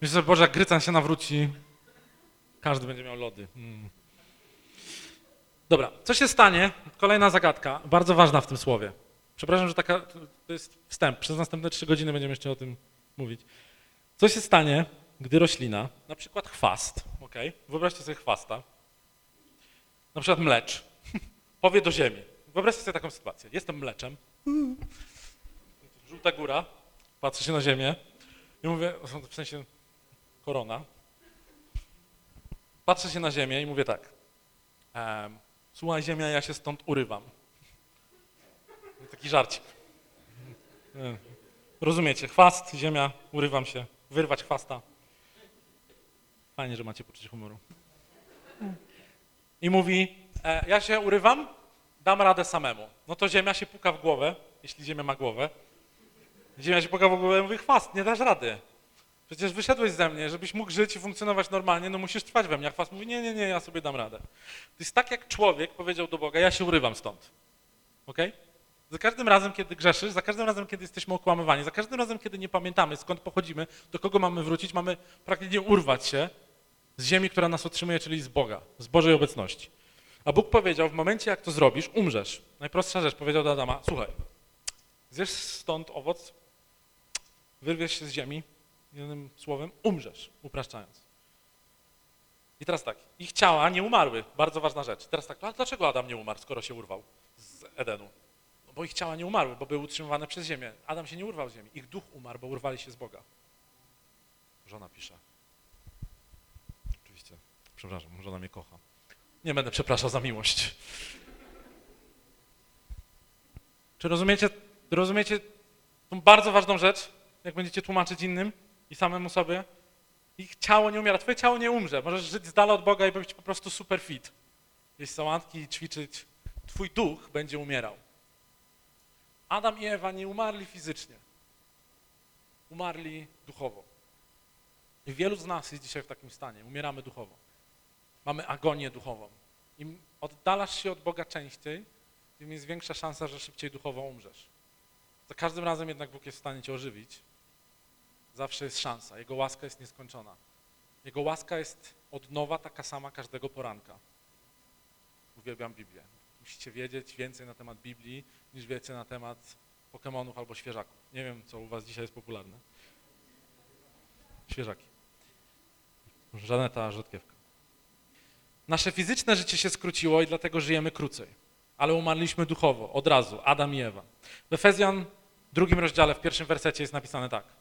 Myślę sobie, Boże, jak Grycan się nawróci, każdy będzie miał lody. Mm. Dobra, co się stanie? Kolejna zagadka, bardzo ważna w tym słowie. Przepraszam, że taka, to jest wstęp. Przez następne trzy godziny będziemy jeszcze o tym mówić. Co się stanie, gdy roślina, na przykład chwast, ok? Wyobraźcie sobie chwasta, na przykład mlecz, powie do ziemi. Wyobraźcie sobie taką sytuację. Jestem mleczem, żółta góra, patrzę się na ziemię i mówię, w sensie korona, patrzę się na ziemię i mówię tak, słuchaj ziemia, ja się stąd urywam. Taki żarcik. E, rozumiecie, chwast, ziemia, urywam się, wyrwać chwasta. Fajnie, że macie poczucie humoru. I mówi, e, ja się urywam, dam radę samemu. No to ziemia się puka w głowę, jeśli ziemia ma głowę. Ziemia się puka w głowę i mówi, chwast, nie dasz rady. Przecież wyszedłeś ze mnie, żebyś mógł żyć i funkcjonować normalnie, no musisz trwać we mnie. A chwast mówi, nie, nie, nie, ja sobie dam radę. To jest tak, jak człowiek powiedział do Boga, ja się urywam stąd. Okay? Za każdym razem, kiedy grzeszysz, za każdym razem, kiedy jesteśmy okłamywani, za każdym razem, kiedy nie pamiętamy, skąd pochodzimy, do kogo mamy wrócić, mamy praktycznie urwać się z ziemi, która nas otrzymuje, czyli z Boga, z Bożej obecności. A Bóg powiedział, w momencie, jak to zrobisz, umrzesz. Najprostsza rzecz, powiedział do Adama, słuchaj, zjesz stąd owoc, wyrwiesz się z ziemi, jednym słowem, umrzesz, upraszczając. I teraz tak, ich ciała nie umarły, bardzo ważna rzecz. Teraz tak, a dlaczego Adam nie umarł, skoro się urwał z Edenu? No bo ich ciała nie umarły, bo były utrzymywane przez ziemię. Adam się nie urwał z ziemi, ich duch umarł, bo urwali się z Boga. Żona pisze. Oczywiście, przepraszam, żona mnie kocha. Nie będę przepraszał za miłość. Czy rozumiecie, rozumiecie tą bardzo ważną rzecz, jak będziecie tłumaczyć innym i samemu sobie? Ich ciało nie umiera, twoje ciało nie umrze. Możesz żyć z dala od Boga i być po prostu super fit. Jeść sałatki, ćwiczyć. Twój duch będzie umierał. Adam i Ewa nie umarli fizycznie. Umarli duchowo. I wielu z nas jest dzisiaj w takim stanie. Umieramy duchowo. Mamy agonię duchową. Im oddalasz się od Boga częściej, tym jest większa szansa, że szybciej duchowo umrzesz. Za każdym razem jednak Bóg jest w stanie cię ożywić. Zawsze jest szansa. Jego łaska jest nieskończona. Jego łaska jest od nowa taka sama każdego poranka. Uwielbiam Biblię. Musicie wiedzieć więcej na temat Biblii, niż wiecie na temat Pokemonów albo świeżaków. Nie wiem, co u was dzisiaj jest popularne. Świeżaki. Żaneta Rzodkiewka. Nasze fizyczne życie się skróciło i dlatego żyjemy krócej. Ale umarliśmy duchowo, od razu, Adam i Ewa. W Efezjan drugim rozdziale, w pierwszym wersecie jest napisane tak.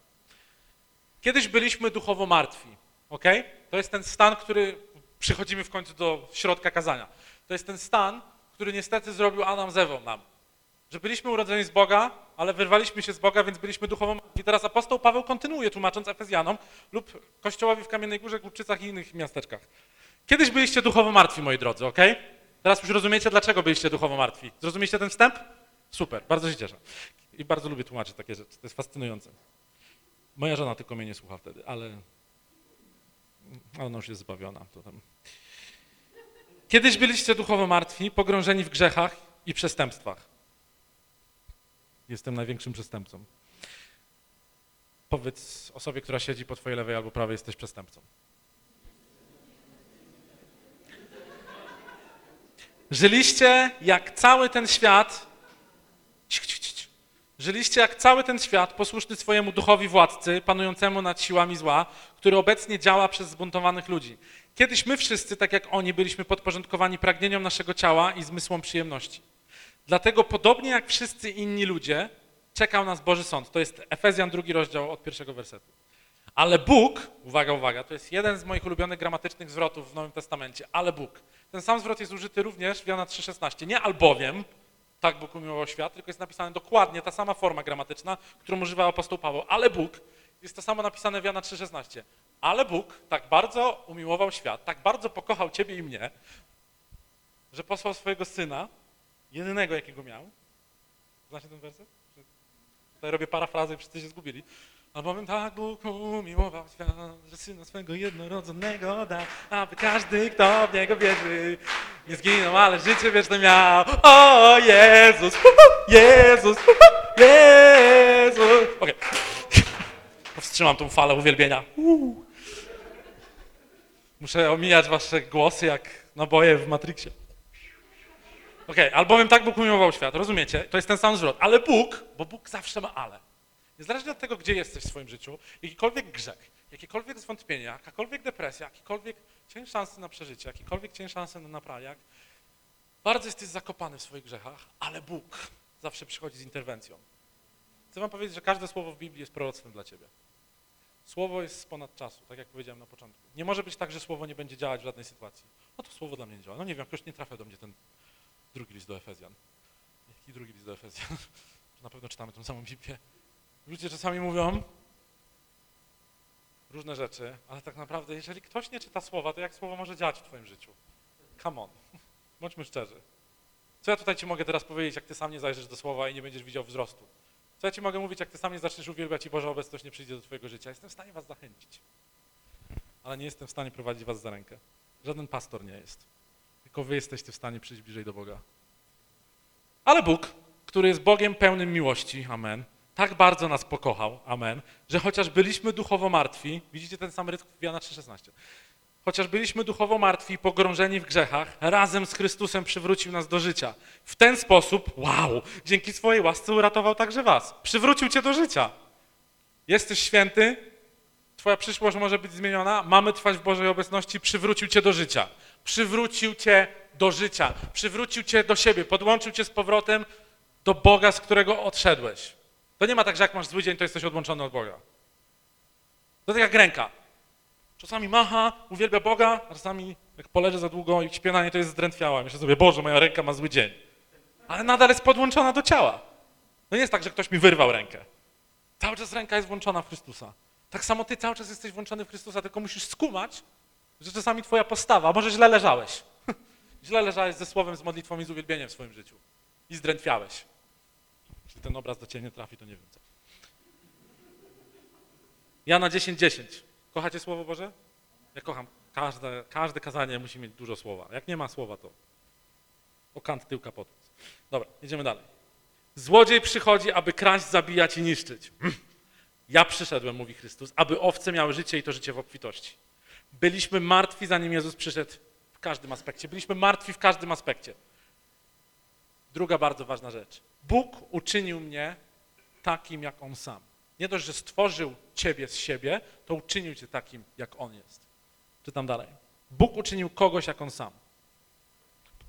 Kiedyś byliśmy duchowo martwi, ok? To jest ten stan, który przychodzimy w końcu do środka kazania. To jest ten stan, który niestety zrobił Adam z nam. Że byliśmy urodzeni z Boga, ale wyrwaliśmy się z Boga, więc byliśmy duchowo martwi. Teraz apostoł Paweł kontynuuje, tłumacząc Efezjanom lub Kościołowi w Kamiennej Górze, Głubczycach i innych miasteczkach. Kiedyś byliście duchowo martwi, moi drodzy, ok? Teraz już rozumiecie, dlaczego byliście duchowo martwi. Zrozumieliście ten wstęp? Super, bardzo się cieszę. I bardzo lubię tłumaczyć takie rzeczy, to jest fascynujące. Moja żona tylko mnie nie słucha wtedy, ale, ona już jest zbawiona. To tam. Kiedyś byliście duchowo martwi, pogrążeni w grzechach i przestępstwach. Jestem największym przestępcą. Powiedz osobie, która siedzi po twojej lewej albo prawej, jesteś przestępcą. Żyliście jak cały ten świat. Żyliście jak cały ten świat, posłuszny swojemu duchowi władcy, panującemu nad siłami zła, który obecnie działa przez zbuntowanych ludzi. Kiedyś my wszyscy, tak jak oni, byliśmy podporządkowani pragnieniom naszego ciała i zmysłom przyjemności. Dlatego podobnie jak wszyscy inni ludzie, czekał nas Boży Sąd. To jest Efezjan drugi rozdział od pierwszego wersetu. Ale Bóg, uwaga, uwaga, to jest jeden z moich ulubionych gramatycznych zwrotów w Nowym Testamencie, ale Bóg. Ten sam zwrot jest użyty również w Jana 3,16. Nie albowiem, tak Bóg umiłował świat, tylko jest napisane dokładnie ta sama forma gramatyczna, którą używa apostoł Paweł, ale Bóg, jest to samo napisane w Jana 3,16. Ale Bóg tak bardzo umiłował świat, tak bardzo pokochał ciebie i mnie, że posłał swojego Syna, jedynego jakiego miał. Znacie ten werset? Tutaj robię parafrazę i wszyscy się zgubili. Albowiem tak Bóg umiłował świat, że Syna swego jednorodzonego dał, aby każdy, kto w Niego wierzy, nie zginął, ale życie wieczne miał. O Jezus, Jezus, Jezus. Okej. Powstrzymam tą falę uwielbienia. Muszę omijać wasze głosy jak naboje w Matrixie. Okej, albowiem tak Bóg umiłował świat, rozumiecie? To jest ten sam zwrot. Ale Bóg, bo Bóg zawsze ma ale. Niezależnie od tego, gdzie jesteś w swoim życiu, jakikolwiek grzech, jakiekolwiek zwątpienie, jakakolwiek depresja, jakikolwiek cień szansy na przeżycie, jakikolwiek cień szansy na naprawę, jak bardzo jesteś zakopany w swoich grzechach, ale Bóg zawsze przychodzi z interwencją. Chcę wam powiedzieć, że każde słowo w Biblii jest proroctwem dla ciebie. Słowo jest ponad czasu, tak jak powiedziałem na początku. Nie może być tak, że słowo nie będzie działać w żadnej sytuacji. No to słowo dla mnie nie działa. No nie wiem, jakoś nie trafia do mnie ten drugi list do Efezjan. Jaki drugi list do Efezjan? Na pewno czytamy tą samą Biblię. Ludzie czasami mówią różne rzeczy, ale tak naprawdę, jeżeli ktoś nie czyta słowa, to jak słowo może działać w twoim życiu? Come on. Bądźmy szczerzy. Co ja tutaj ci mogę teraz powiedzieć, jak ty sam nie zajrzysz do słowa i nie będziesz widział wzrostu? Co ja ci mogę mówić, jak ty sam nie zaczniesz uwielbiać i Boża obecność nie przyjdzie do twojego życia? Jestem w stanie was zachęcić, ale nie jestem w stanie prowadzić was za rękę. Żaden pastor nie jest. Tylko wy jesteście w stanie przyjść bliżej do Boga. Ale Bóg, który jest Bogiem pełnym miłości, amen, tak bardzo nas pokochał, amen, że chociaż byliśmy duchowo martwi, widzicie ten sam rytm Jana 3,16, chociaż byliśmy duchowo martwi i pogrążeni w grzechach, razem z Chrystusem przywrócił nas do życia. W ten sposób, wow, dzięki swojej łasce uratował także was. Przywrócił cię do życia. Jesteś święty, twoja przyszłość może być zmieniona, mamy trwać w Bożej obecności, przywrócił cię do życia. Przywrócił cię do życia, przywrócił cię do siebie, podłączył cię z powrotem do Boga, z którego odszedłeś. To nie ma tak, że jak masz zły dzień, to jesteś odłączony od Boga. To tak jak ręka. Czasami macha, uwielbia Boga, a czasami jak poleży za długo i śpię na to jest zdrętwiała. Myślę sobie, Boże, moja ręka ma zły dzień. Ale nadal jest podłączona do ciała. No nie jest tak, że ktoś mi wyrwał rękę. Cały czas ręka jest włączona w Chrystusa. Tak samo ty cały czas jesteś włączony w Chrystusa, tylko musisz skumać, że czasami twoja postawa, może źle leżałeś. źle leżałeś ze słowem, z modlitwą i z uwielbieniem w swoim życiu. I zdrętwiałeś. Ten obraz do ciebie nie trafi, to nie wiem co. Jana 10:10. 10. Kochacie Słowo Boże? Ja kocham. Każde, każde kazanie musi mieć dużo słowa. Jak nie ma słowa, to o kant tyłka potem. Dobra, jedziemy dalej. Złodziej przychodzi, aby kraść, zabijać i niszczyć. Ja przyszedłem, mówi Chrystus, aby owce miały życie i to życie w obfitości. Byliśmy martwi, zanim Jezus przyszedł w każdym aspekcie. Byliśmy martwi w każdym aspekcie. Druga bardzo ważna rzecz. Bóg uczynił mnie takim, jak On sam. Nie dość, że stworzył ciebie z siebie, to uczynił cię takim, jak On jest. Czytam dalej. Bóg uczynił kogoś, jak On sam.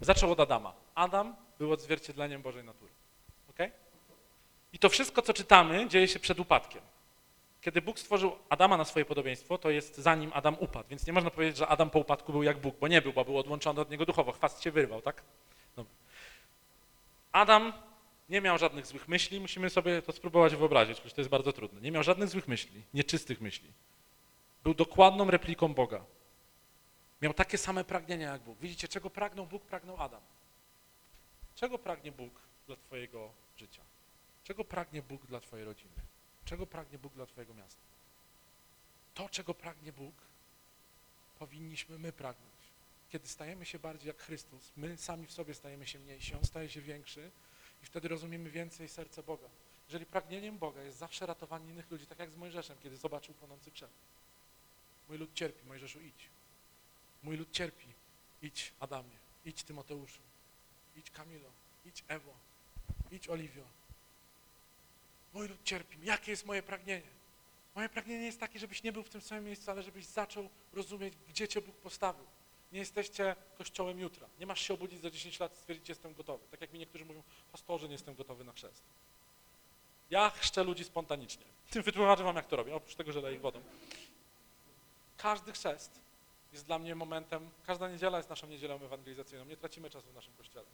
Zaczął od Adama. Adam był odzwierciedleniem Bożej natury. Okay? I to wszystko, co czytamy, dzieje się przed upadkiem. Kiedy Bóg stworzył Adama na swoje podobieństwo, to jest zanim Adam upadł. Więc nie można powiedzieć, że Adam po upadku był jak Bóg, bo nie był, bo był odłączony od niego duchowo. Chwast się wyrwał, tak? Adam nie miał żadnych złych myśli, musimy sobie to spróbować wyobrazić, choć to jest bardzo trudne. Nie miał żadnych złych myśli, nieczystych myśli. Był dokładną repliką Boga. Miał takie same pragnienia jak Bóg. Widzicie, czego pragnął Bóg, pragnął Adam. Czego pragnie Bóg dla twojego życia? Czego pragnie Bóg dla twojej rodziny? Czego pragnie Bóg dla twojego miasta? To, czego pragnie Bóg, powinniśmy my pragnąć. Kiedy stajemy się bardziej jak Chrystus, my sami w sobie stajemy się mniejsi, On staje się większy i wtedy rozumiemy więcej serce Boga. Jeżeli pragnieniem Boga jest zawsze ratowanie innych ludzi, tak jak z Mojżeszem, kiedy zobaczył płonący krzew. Mój lud cierpi, Mojżeszu idź. Mój lud cierpi, idź Adamie, idź Tymoteuszu, idź Kamilo, idź Ewo, idź Oliwio. Mój lud cierpi, jakie jest moje pragnienie? Moje pragnienie jest takie, żebyś nie był w tym samym miejscu, ale żebyś zaczął rozumieć, gdzie Cię Bóg postawił. Nie jesteście kościołem jutra. Nie masz się obudzić za 10 lat i stwierdzić, jestem gotowy. Tak jak mi niektórzy mówią, pastorze, nie jestem gotowy na chrzest. Ja chrzczę ludzi spontanicznie. Tym wytłumaczę wam, jak to robię, oprócz tego, że leję ich wodą. Każdy chrzest jest dla mnie momentem, każda niedziela jest naszą niedzielą ewangelizacyjną. Nie tracimy czasu w naszym kościele.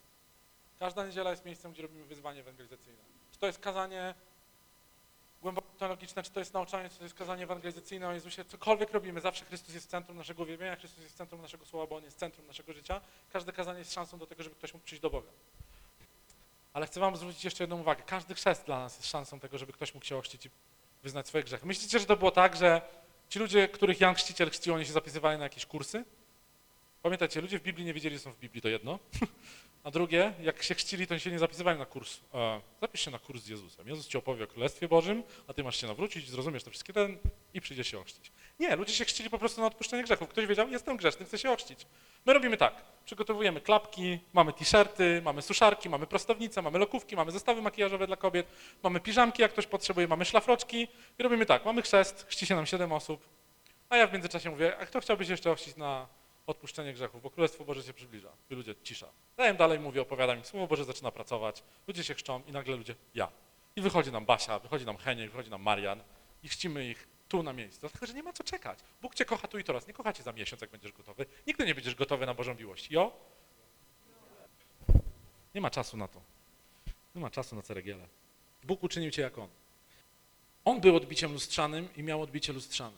Każda niedziela jest miejscem, gdzie robimy wyzwanie ewangelizacyjne. Czy to jest kazanie głęboko teologiczne, czy to jest nauczanie, czy to jest kazanie ewangelizacyjne o Jezusie, cokolwiek robimy, zawsze Chrystus jest w centrum naszego uwielbienia, Chrystus jest w centrum naszego słowa, bo On jest centrum naszego życia. Każde kazanie jest szansą do tego, żeby ktoś mógł przyjść do Boga. Ale chcę wam zwrócić jeszcze jedną uwagę. Każdy chrzest dla nas jest szansą tego, żeby ktoś mógł się ochrzcić i wyznać swoje grzechy. Myślicie, że to było tak, że ci ludzie, których Jan Chrzciciel chrzcił, oni się zapisywali na jakieś kursy? Pamiętajcie, ludzie w Biblii nie wiedzieli, że są w Biblii, to jedno. A drugie, jak się chrzcili, to się nie zapisywali na kurs. Zapisz się na kurs z Jezusem. Jezus ci opowie o Królestwie Bożym, a ty masz się nawrócić, zrozumiesz te wszystkie ten i przyjdziesz się ochrzcić. Nie, ludzie się chrzcili po prostu na odpuszczenie grzechów. Ktoś wiedział, jestem grzeszny, chcę się ochrzcić. My robimy tak, przygotowujemy klapki, mamy t-shirty, mamy suszarki, mamy prostownice, mamy lokówki, mamy zestawy makijażowe dla kobiet, mamy piżamki, jak ktoś potrzebuje, mamy szlafroczki i robimy tak, mamy chrzest, chrzci się nam siedem osób, a ja w międzyczasie mówię, a kto chciałby się jeszcze ochrzcić na odpuszczenie grzechów, bo Królestwo Boże się przybliża. I ludzie, cisza. Daję dalej, mówię, opowiadam im, Słowo Boże zaczyna pracować, ludzie się chrzczą i nagle ludzie, ja. I wychodzi nam Basia, wychodzi nam Heniek, wychodzi nam Marian i chrzcimy ich tu na miejscu. Dlatego, że nie ma co czekać. Bóg cię kocha tu i teraz. Nie kocha cię za miesiąc, jak będziesz gotowy. Nigdy nie będziesz gotowy na Bożą miłość. Jo? Nie ma czasu na to. Nie ma czasu na ceregiele. Bóg uczynił cię jak On. On był odbiciem lustrzanym i miał odbicie lustrzane.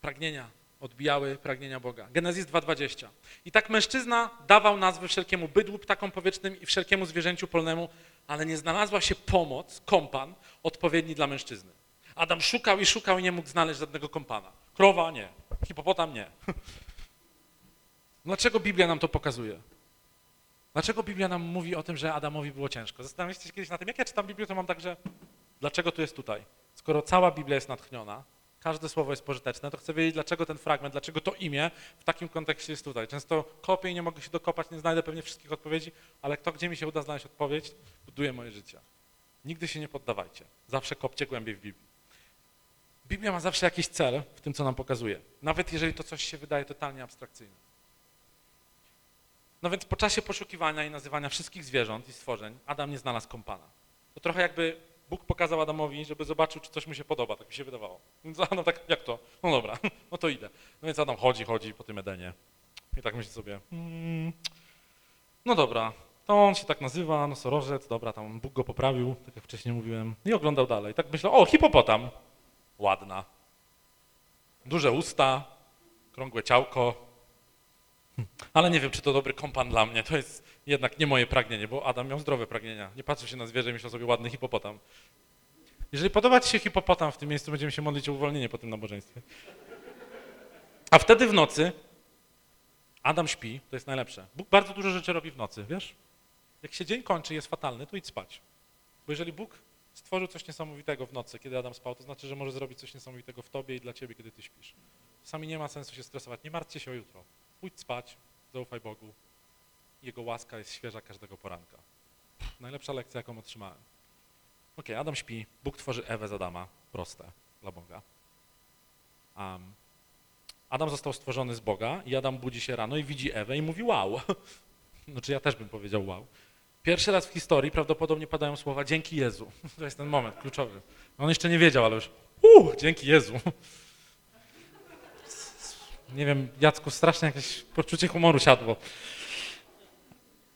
Pragnienia odbijały pragnienia Boga. Genezis 2,20. I tak mężczyzna dawał nazwy wszelkiemu bydłu, ptakom powietrznym i wszelkiemu zwierzęciu polnemu, ale nie znalazła się pomoc, kompan, odpowiedni dla mężczyzny. Adam szukał i szukał i nie mógł znaleźć żadnego kompana. Krowa nie, hipopotam nie. Dlaczego Biblia nam to pokazuje? Dlaczego Biblia nam mówi o tym, że Adamowi było ciężko? Zastanawialiście się kiedyś na tym, jak ja czytam Biblię, to mam tak, że dlaczego tu jest tutaj? Skoro cała Biblia jest natchniona, każde słowo jest pożyteczne, to chcę wiedzieć, dlaczego ten fragment, dlaczego to imię w takim kontekście jest tutaj. Często kopię i nie mogę się dokopać, nie znajdę pewnie wszystkich odpowiedzi, ale to, gdzie mi się uda znaleźć odpowiedź, buduje moje życie. Nigdy się nie poddawajcie. Zawsze kopcie głębiej w Biblii. Biblia ma zawsze jakiś cel w tym, co nam pokazuje. Nawet jeżeli to coś się wydaje totalnie abstrakcyjne. No więc po czasie poszukiwania i nazywania wszystkich zwierząt i stworzeń, Adam nie znalazł kompana. To trochę jakby Bóg pokazał Adamowi, żeby zobaczył, czy coś mu się podoba, tak mi się wydawało. Więc Adam tak, jak to? No dobra, no to idę. No więc Adam chodzi, chodzi po tym Edenie. I tak myśli sobie, mm, no dobra, to on się tak nazywa, nosorożec, dobra, tam Bóg go poprawił, tak jak wcześniej mówiłem. I oglądał dalej. Tak myślał, o, hipopotam. Ładna. Duże usta, krągłe ciałko. Hm, Ale nie wiem, czy to dobry kompan dla mnie. To jest jednak nie moje pragnienie, bo Adam miał zdrowe pragnienia. Nie patrzył się na zwierzę i myślał sobie ładny hipopotam. Jeżeli podoba ci się hipopotam w tym miejscu, będziemy się modlić o uwolnienie po tym nabożeństwie. A wtedy w nocy Adam śpi, to jest najlepsze. Bóg bardzo dużo rzeczy robi w nocy, wiesz? Jak się dzień kończy, jest fatalny, to idź spać. Bo jeżeli Bóg stworzył coś niesamowitego w nocy, kiedy Adam spał, to znaczy, że może zrobić coś niesamowitego w tobie i dla ciebie, kiedy ty śpisz. Czasami nie ma sensu się stresować, nie martwcie się o jutro. Pójdź spać, zaufaj Bogu. Jego łaska jest świeża każdego poranka. Najlepsza lekcja, jaką otrzymałem. Ok, Adam śpi, Bóg tworzy Ewę z Adama. Proste dla Boga. Um, Adam został stworzony z Boga i Adam budzi się rano i widzi Ewę i mówi wow. Znaczy ja też bym powiedział wow. Pierwszy raz w historii prawdopodobnie padają słowa dzięki Jezu. To jest ten moment kluczowy. On jeszcze nie wiedział, ale już uh, dzięki Jezu. Nie wiem, Jacku, strasznie jakieś poczucie humoru siadło.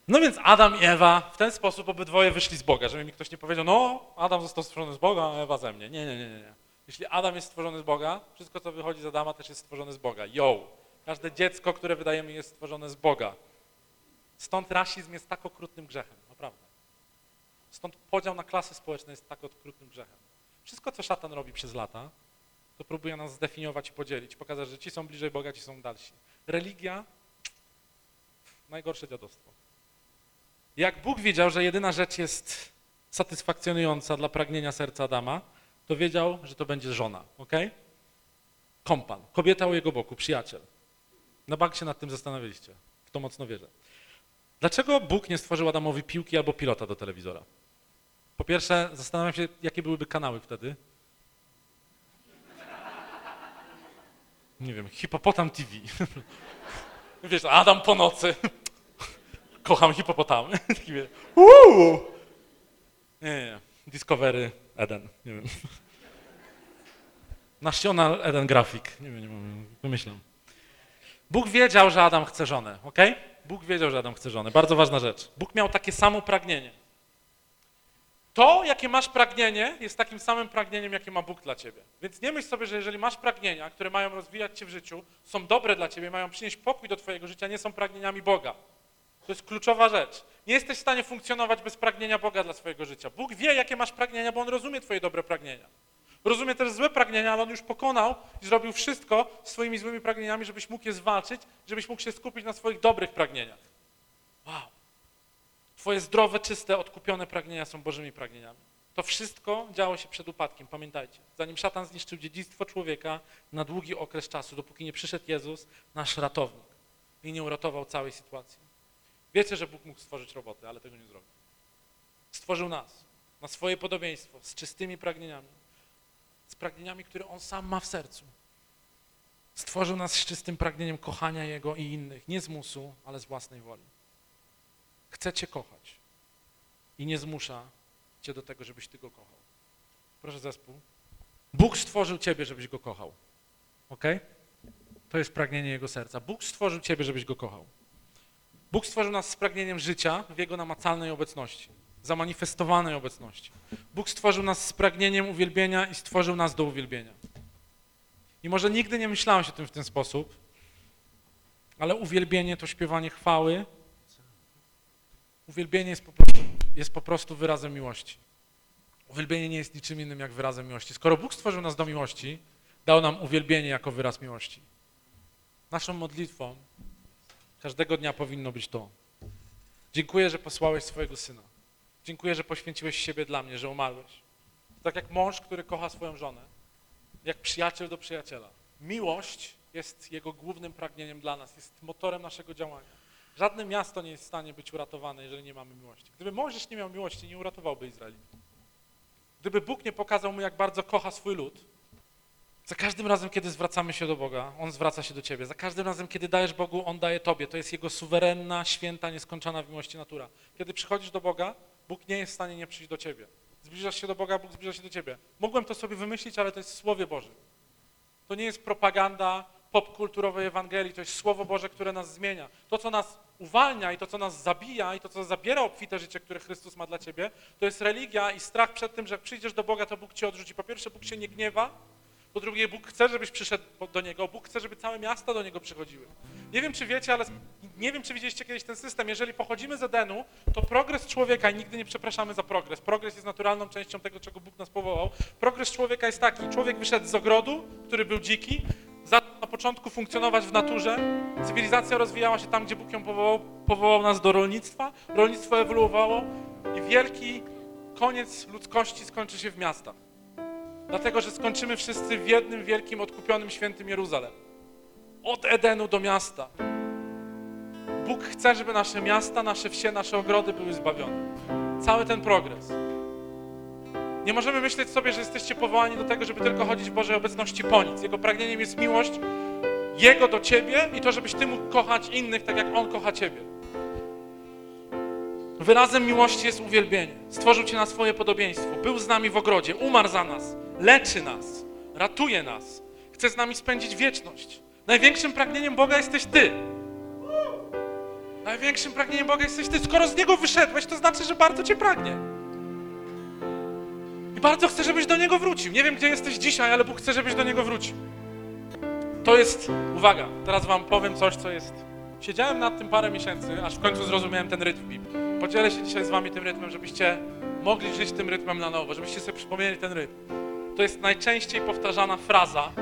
No więc Adam i Ewa w ten sposób obydwoje wyszli z Boga, żeby mi ktoś nie powiedział, no Adam został stworzony z Boga, a Ewa ze mnie. Nie, nie, nie, nie. Jeśli Adam jest stworzony z Boga, wszystko co wychodzi z Adama też jest stworzone z Boga. Yo! Każde dziecko, które wydajemy jest stworzone z Boga. Stąd rasizm jest tak okrutnym grzechem, naprawdę. Stąd podział na klasy społeczne jest tak okrutnym grzechem. Wszystko, co szatan robi przez lata, to próbuje nas zdefiniować i podzielić, pokazać, że ci są bliżej Boga, ci są dalsi. Religia, najgorsze dziadostwo. Jak Bóg wiedział, że jedyna rzecz jest satysfakcjonująca dla pragnienia serca Adama, to wiedział, że to będzie żona, ok? Kompan, kobieta u jego boku, przyjaciel. Na bank się nad tym zastanawialiście. W to mocno wierzę. Dlaczego Bóg nie stworzył Adamowi piłki albo pilota do telewizora? Po pierwsze, zastanawiam się, jakie byłyby kanały wtedy. Nie wiem, Hipopotam TV. Wiesz, Adam po nocy. Kocham hipopotamy. Taki wie, uuu! Nie, nie. Discovery Eden, nie wiem. National Eden Graphic, nie wiem, nie wiem, wymyślam. Bóg wiedział, że Adam chce żonę, ok? Bóg wiedział, że Adam chce żonę. Bardzo ważna rzecz. Bóg miał takie samo pragnienie. To, jakie masz pragnienie, jest takim samym pragnieniem, jakie ma Bóg dla ciebie. Więc nie myśl sobie, że jeżeli masz pragnienia, które mają rozwijać cię w życiu, są dobre dla ciebie, mają przynieść pokój do twojego życia, nie są pragnieniami Boga. To jest kluczowa rzecz. Nie jesteś w stanie funkcjonować bez pragnienia Boga dla swojego życia. Bóg wie, jakie masz pragnienia, bo On rozumie twoje dobre pragnienia. Rozumie też złe pragnienia, ale On już pokonał i zrobił wszystko swoimi złymi pragnieniami, żebyś mógł je zwalczyć, żebyś mógł się skupić na swoich dobrych pragnieniach. Wow. Twoje zdrowe, czyste, odkupione pragnienia są Bożymi pragnieniami. To wszystko działo się przed upadkiem, pamiętajcie. Zanim szatan zniszczył dziedzictwo człowieka na długi okres czasu, dopóki nie przyszedł Jezus, nasz ratownik, i nie uratował całej sytuacji. Wiecie, że Bóg mógł stworzyć roboty, ale tego nie zrobił. Stworzył nas na swoje podobieństwo, z czystymi pragnieniami, z pragnieniami, które On sam ma w sercu. Stworzył nas z czystym pragnieniem kochania Jego i innych, nie z musu, ale z własnej woli. Chce Cię kochać i nie zmusza Cię do tego, żebyś Ty Go kochał. Proszę zespół. Bóg stworzył Ciebie, żebyś Go kochał. Ok? To jest pragnienie Jego serca. Bóg stworzył Ciebie, żebyś Go kochał. Bóg stworzył nas z pragnieniem życia w Jego namacalnej obecności, zamanifestowanej obecności. Bóg stworzył nas z pragnieniem uwielbienia i stworzył nas do uwielbienia. I może nigdy nie myślałeś o tym w ten sposób, ale uwielbienie to śpiewanie chwały. Uwielbienie jest po prostu, jest po prostu wyrazem miłości. Uwielbienie nie jest niczym innym jak wyrazem miłości. Skoro Bóg stworzył nas do miłości, dał nam uwielbienie jako wyraz miłości. Naszą modlitwą każdego dnia powinno być to. Dziękuję, że posłałeś swojego Syna. Dziękuję, że poświęciłeś siebie dla mnie, że umarłeś. Tak jak mąż, który kocha swoją żonę, jak przyjaciel do przyjaciela. Miłość jest jego głównym pragnieniem dla nas, jest motorem naszego działania. Żadne miasto nie jest w stanie być uratowane, jeżeli nie mamy miłości. Gdyby Mojżesz nie miał miłości, nie uratowałby Izraeli. Gdyby Bóg nie pokazał mu, jak bardzo kocha swój lud, za każdym razem, kiedy zwracamy się do Boga, On zwraca się do Ciebie. Za każdym razem, kiedy dajesz Bogu, On daje Tobie. To jest Jego suwerenna, święta, nieskończona w miłości natura. Kiedy przychodzisz do Boga, Bóg nie jest w stanie nie przyjść do Ciebie. Zbliżasz się do Boga, Bóg zbliża się do Ciebie. Mogłem to sobie wymyślić, ale to jest Słowie Boże. To nie jest propaganda popkulturowej Ewangelii, to jest Słowo Boże, które nas zmienia. To, co nas uwalnia i to, co nas zabija i to, co zabiera obfite życie, które Chrystus ma dla Ciebie, to jest religia i strach przed tym, że jak przyjdziesz do Boga, to Bóg Cię odrzuci. Po pierwsze, Bóg się nie gniewa, po drugie, Bóg chce, żebyś przyszedł do Niego, Bóg chce, żeby całe miasta do Niego przychodziły. Nie wiem, czy wiecie, ale nie wiem, czy widzieliście kiedyś ten system. Jeżeli pochodzimy z Edenu, to progres człowieka, i nigdy nie przepraszamy za progres, progres jest naturalną częścią tego, czego Bóg nas powołał. Progres człowieka jest taki, człowiek wyszedł z ogrodu, który był dziki, zaczął na początku funkcjonować w naturze, cywilizacja rozwijała się tam, gdzie Bóg ją powołał, powołał nas do rolnictwa, rolnictwo ewoluowało i wielki koniec ludzkości skończy się w miastach. Dlatego, że skończymy wszyscy w jednym wielkim, odkupionym, świętym Jeruzalem. Od Edenu do miasta. Bóg chce, żeby nasze miasta, nasze wsie, nasze ogrody były zbawione. Cały ten progres. Nie możemy myśleć sobie, że jesteście powołani do tego, żeby tylko chodzić w Bożej obecności po nic. Jego pragnieniem jest miłość Jego do Ciebie i to, żebyś Ty mógł kochać innych tak, jak On kocha Ciebie. Wyrazem miłości jest uwielbienie. Stworzył Cię na swoje podobieństwo. Był z nami w ogrodzie, umarł za nas, leczy nas, ratuje nas. Chce z nami spędzić wieczność. Największym pragnieniem Boga jesteś Ty. Największym pragnieniem Boga jesteś Ty. Skoro z Niego wyszedłeś, to znaczy, że bardzo Cię pragnie. I bardzo chcę, żebyś do Niego wrócił. Nie wiem, gdzie jesteś dzisiaj, ale Bóg chce, żebyś do Niego wrócił. To jest, uwaga, teraz Wam powiem coś, co jest. Siedziałem nad tym parę miesięcy, aż w końcu zrozumiałem ten rytm Biblii. Podzielę się dzisiaj z Wami tym rytmem, żebyście mogli żyć tym rytmem na nowo, żebyście sobie przypomnieli ten rytm. To jest najczęściej powtarzana fraza,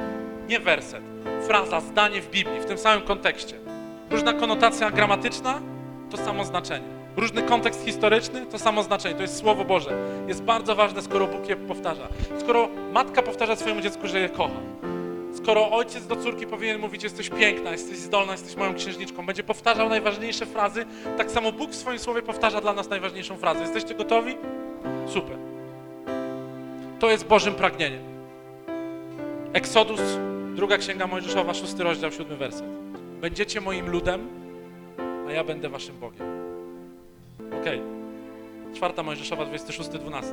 nie werset, fraza, zdanie w Biblii, w tym samym kontekście. Różna konotacja gramatyczna, to samo znaczenie. Różny kontekst historyczny, to samo znaczenie. To jest Słowo Boże. Jest bardzo ważne, skoro Bóg je powtarza. Skoro matka powtarza swojemu dziecku, że je kocha. Skoro ojciec do córki powinien mówić, jesteś piękna, jesteś zdolna, jesteś moją księżniczką, będzie powtarzał najważniejsze frazy, tak samo Bóg w swoim słowie powtarza dla nas najważniejszą frazę. Jesteście gotowi? Super. To jest Bożym pragnieniem. Eksodus, druga księga Mojżeszowa, szósty rozdział, siódmy werset. Będziecie moim ludem, a ja będę waszym Bogiem. Okej. Czwarta Mojżeszowa, 26, 12.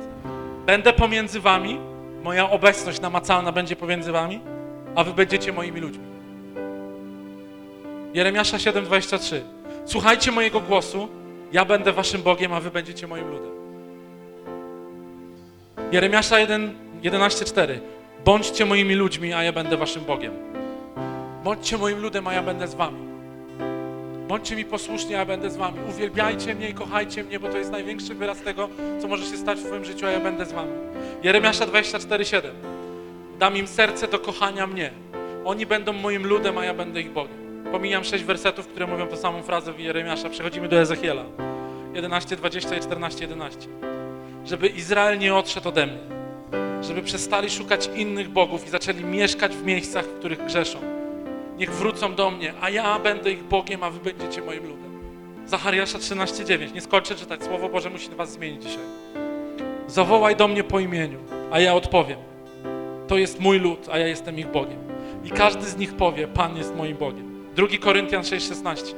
Będę pomiędzy wami, moja obecność namacalna będzie pomiędzy wami, a wy będziecie moimi ludźmi. Jeremiasza 7:23. Słuchajcie mojego głosu, ja będę waszym Bogiem, a wy będziecie moim ludem. Jeremiasza 1, 11:4. Bądźcie moimi ludźmi, a ja będę waszym Bogiem. Bądźcie moim ludem, a ja będę z wami. Bądźcie mi posłuszni, a ja będę z wami. Uwielbiajcie mnie i kochajcie mnie, bo to jest największy wyraz tego, co może się stać w twoim życiu, a ja będę z wami. Jeremiasza 24:7. Dam im serce do kochania mnie. Oni będą moim ludem, a ja będę ich Bogiem. Pomijam sześć wersetów, które mówią tą samą frazę w Jeremiasza. Przechodzimy do Ezechiela. 11, 20 i 14, 11. Żeby Izrael nie odszedł ode mnie. Żeby przestali szukać innych bogów i zaczęli mieszkać w miejscach, w których grzeszą. Niech wrócą do mnie, a ja będę ich Bogiem, a wy będziecie moim ludem. Zachariasza 13:9. Nie skończę czytać. Słowo Boże musi was zmienić dzisiaj. Zawołaj do mnie po imieniu, a ja odpowiem. To jest mój lud, a ja jestem ich Bogiem. I każdy z nich powie, Pan jest moim Bogiem. 2 Koryntian 6:16.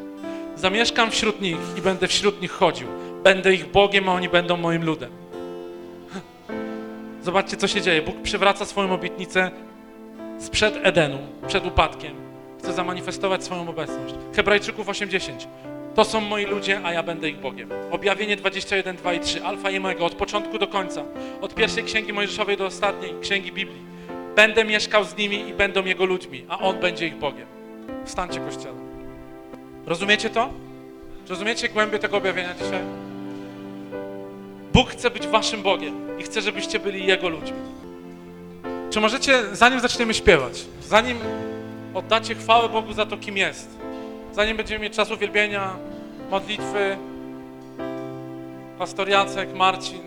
Zamieszkam wśród nich i będę wśród nich chodził. Będę ich Bogiem, a oni będą moim ludem. Zobaczcie, co się dzieje. Bóg przywraca swoją obietnicę sprzed Edenu, przed upadkiem. Chce zamanifestować swoją obecność. Hebrajczyków 8:10. To są moi ludzie, a ja będę ich Bogiem. Objawienie 21, 2 i 3. Alfa i od początku do końca. Od pierwszej księgi Mojżeszowej do ostatniej księgi Biblii. Będę mieszkał z nimi i będą jego ludźmi, a on będzie ich Bogiem. Wstańcie, Kościele. Rozumiecie to? Rozumiecie głębię tego objawienia dzisiaj? Bóg chce być waszym Bogiem i chce, żebyście byli Jego ludźmi. Czy możecie, zanim zaczniemy śpiewać, zanim oddacie chwałę Bogu za to, kim jest, zanim będziemy mieć czas uwielbienia, modlitwy, pastor Jacek, Marcin,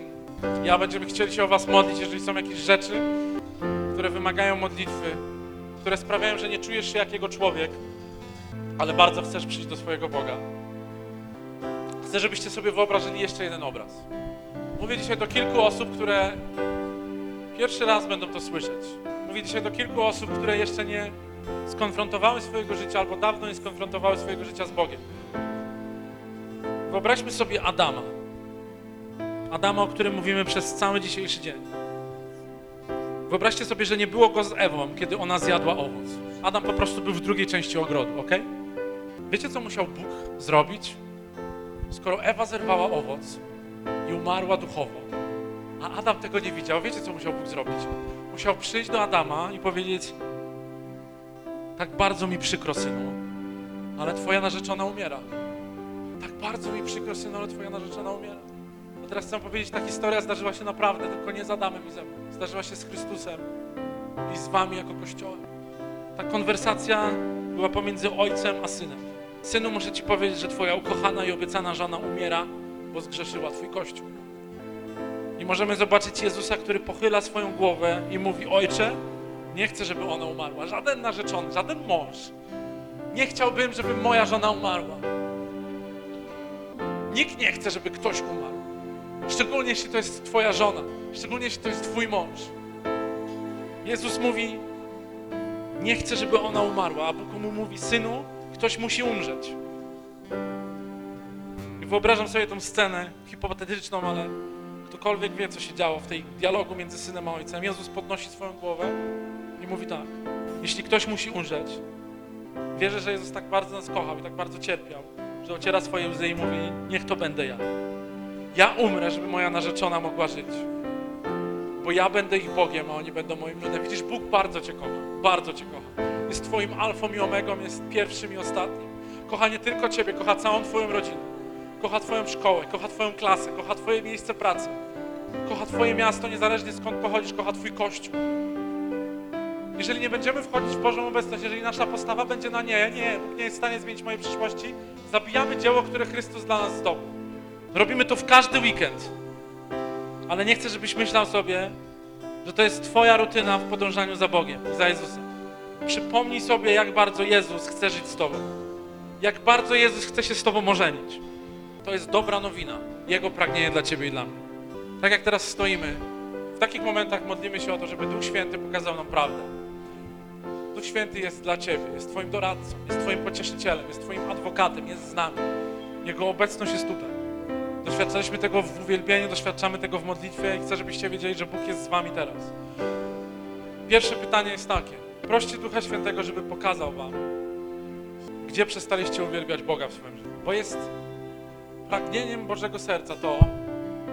ja będziemy chcieli się o was modlić, jeżeli są jakieś rzeczy, które wymagają modlitwy, które sprawiają, że nie czujesz się jak Jego człowiek, ale bardzo chcesz przyjść do swojego Boga. Chcę, żebyście sobie wyobrazili jeszcze jeden obraz. Mówię dzisiaj do kilku osób, które pierwszy raz będą to słyszeć. Mówię dzisiaj do kilku osób, które jeszcze nie skonfrontowały swojego życia albo dawno nie skonfrontowały swojego życia z Bogiem. Wyobraźmy sobie Adama. Adama, o którym mówimy przez cały dzisiejszy dzień. Wyobraźcie sobie, że nie było go z Ewą, kiedy ona zjadła owoc. Adam po prostu był w drugiej części ogrodu, ok? Wiecie, co musiał Bóg zrobić? Skoro Ewa zerwała owoc i umarła duchowo, a Adam tego nie widział, wiecie, co musiał Bóg zrobić? Musiał przyjść do Adama i powiedzieć: Tak bardzo mi przykro, synu, ale twoja narzeczona umiera. Tak bardzo mi przykro, synu, ale twoja narzeczona umiera. A teraz chcę powiedzieć, ta historia zdarzyła się naprawdę, tylko nie z Adamem i ze mną. Zdarzyła się z Chrystusem i z wami jako Kościołem. Ta konwersacja była pomiędzy ojcem a synem. Synu, muszę ci powiedzieć, że twoja ukochana i obiecana żona umiera, bo zgrzeszyła twój Kościół. I możemy zobaczyć Jezusa, który pochyla swoją głowę i mówi, ojcze, nie chcę, żeby ona umarła. Żaden narzeczony, żaden mąż. Nie chciałbym, żeby moja żona umarła. Nikt nie chce, żeby ktoś umarł. Szczególnie jeśli to jest twoja żona. Szczególnie jeśli to jest twój mąż. Jezus mówi, nie chcę, żeby ona umarła, a Bóg mu mówi, synu, ktoś musi umrzeć. Wyobrażam sobie tą scenę hipotetyczną, ale ktokolwiek wie, co się działo w tej dialogu między synem a ojcem. Jezus podnosi swoją głowę i mówi tak, jeśli ktoś musi umrzeć, wierzę, że Jezus tak bardzo nas kochał i tak bardzo cierpiał, że ociera swoje łzy i mówi, niech to będę ja. Ja umrę, żeby moja narzeczona mogła żyć. Bo ja będę ich Bogiem, a oni będą moim ludem. Widzisz, Bóg bardzo Cię kocha. Bardzo Cię kocha. Jest Twoim alfą i omegą, jest pierwszym i ostatnim. Kocha nie tylko Ciebie, kocha całą Twoją rodzinę. Kocha Twoją szkołę, kocha Twoją klasę, kocha Twoje miejsce pracy. Kocha Twoje miasto, niezależnie skąd pochodzisz, kocha Twój kościół. Jeżeli nie będziemy wchodzić w Bożą obecność, jeżeli nasza postawa będzie na nie, nie, Bóg nie jest w stanie zmienić mojej przyszłości, zabijamy dzieło, które Chrystus dla nas zdobył. Robimy to w każdy weekend. Ale nie chcę, żebyś myślał sobie, że to jest Twoja rutyna w podążaniu za Bogiem za Jezusem. Przypomnij sobie, jak bardzo Jezus chce żyć z Tobą. Jak bardzo Jezus chce się z Tobą ożenić. To jest dobra nowina. Jego pragnienie dla Ciebie i dla mnie. Tak jak teraz stoimy, w takich momentach modlimy się o to, żeby Duch Święty pokazał nam prawdę. Duch Święty jest dla Ciebie, jest Twoim doradcą, jest Twoim pocieszycielem, jest Twoim adwokatem, jest z nami. Jego obecność jest tutaj. Doświadczaliśmy tego w uwielbieniu, doświadczamy tego w modlitwie i chcę, żebyście wiedzieli, że Bóg jest z wami teraz. Pierwsze pytanie jest takie. Proście Ducha Świętego, żeby pokazał wam, gdzie przestaliście uwielbiać Boga w swoim życiu. Bo jest pragnieniem Bożego serca to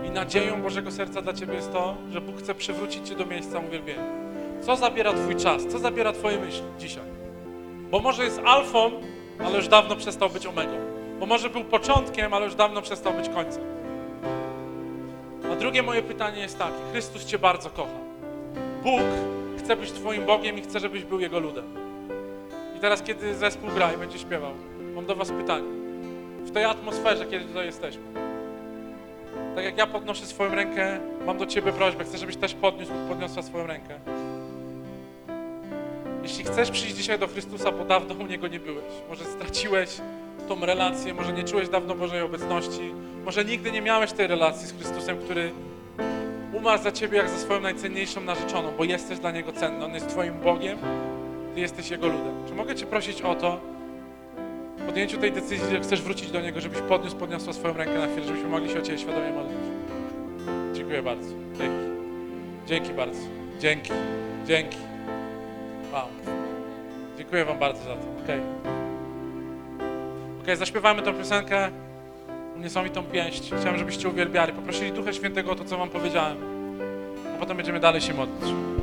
i nadzieją Bożego serca dla Ciebie jest to, że Bóg chce przywrócić Cię do miejsca uwielbienia. Co zabiera Twój czas? Co zabiera Twoje myśli dzisiaj? Bo może jest alfą, ale już dawno przestał być omegą. Bo może był początkiem, ale już dawno przestał być końcem. A drugie moje pytanie jest takie. Chrystus Cię bardzo kocha. Bóg chce być Twoim Bogiem i chce, żebyś był Jego ludem. I teraz, kiedy zespół gra i będzie śpiewał, mam do Was pytanie. W tej atmosferze, kiedy tutaj jesteśmy, tak jak ja podnoszę swoją rękę, mam do Ciebie prośbę, chcę, żebyś też podniósł lub podniosła swoją rękę. Jeśli chcesz przyjść dzisiaj do Chrystusa, bo dawno u Niego nie byłeś, może straciłeś tą relację, może nie czułeś dawno Bożej obecności, może nigdy nie miałeś tej relacji z Chrystusem, który umarł za Ciebie jak za swoją najcenniejszą narzeczoną, bo jesteś dla Niego cenny. On jest Twoim Bogiem, Ty jesteś Jego ludem. Czy mogę Cię prosić o to, podjęciu tej decyzji, że chcesz wrócić do Niego, żebyś podniósł, podniosła swoją rękę na chwilę, żebyśmy mogli się o Ciebie świadomie modlić. Dziękuję bardzo. Dzięki. Dzięki bardzo. Dzięki. Dzięki. Wow. Dziękuję Wam bardzo za to. Okej. Okej, zaśpiewajmy tę piosenkę. Niesamowitą pięść. Chciałem, żebyście uwielbiali. Poprosili Ducha Świętego o to, co Wam powiedziałem. A potem będziemy dalej się modlić.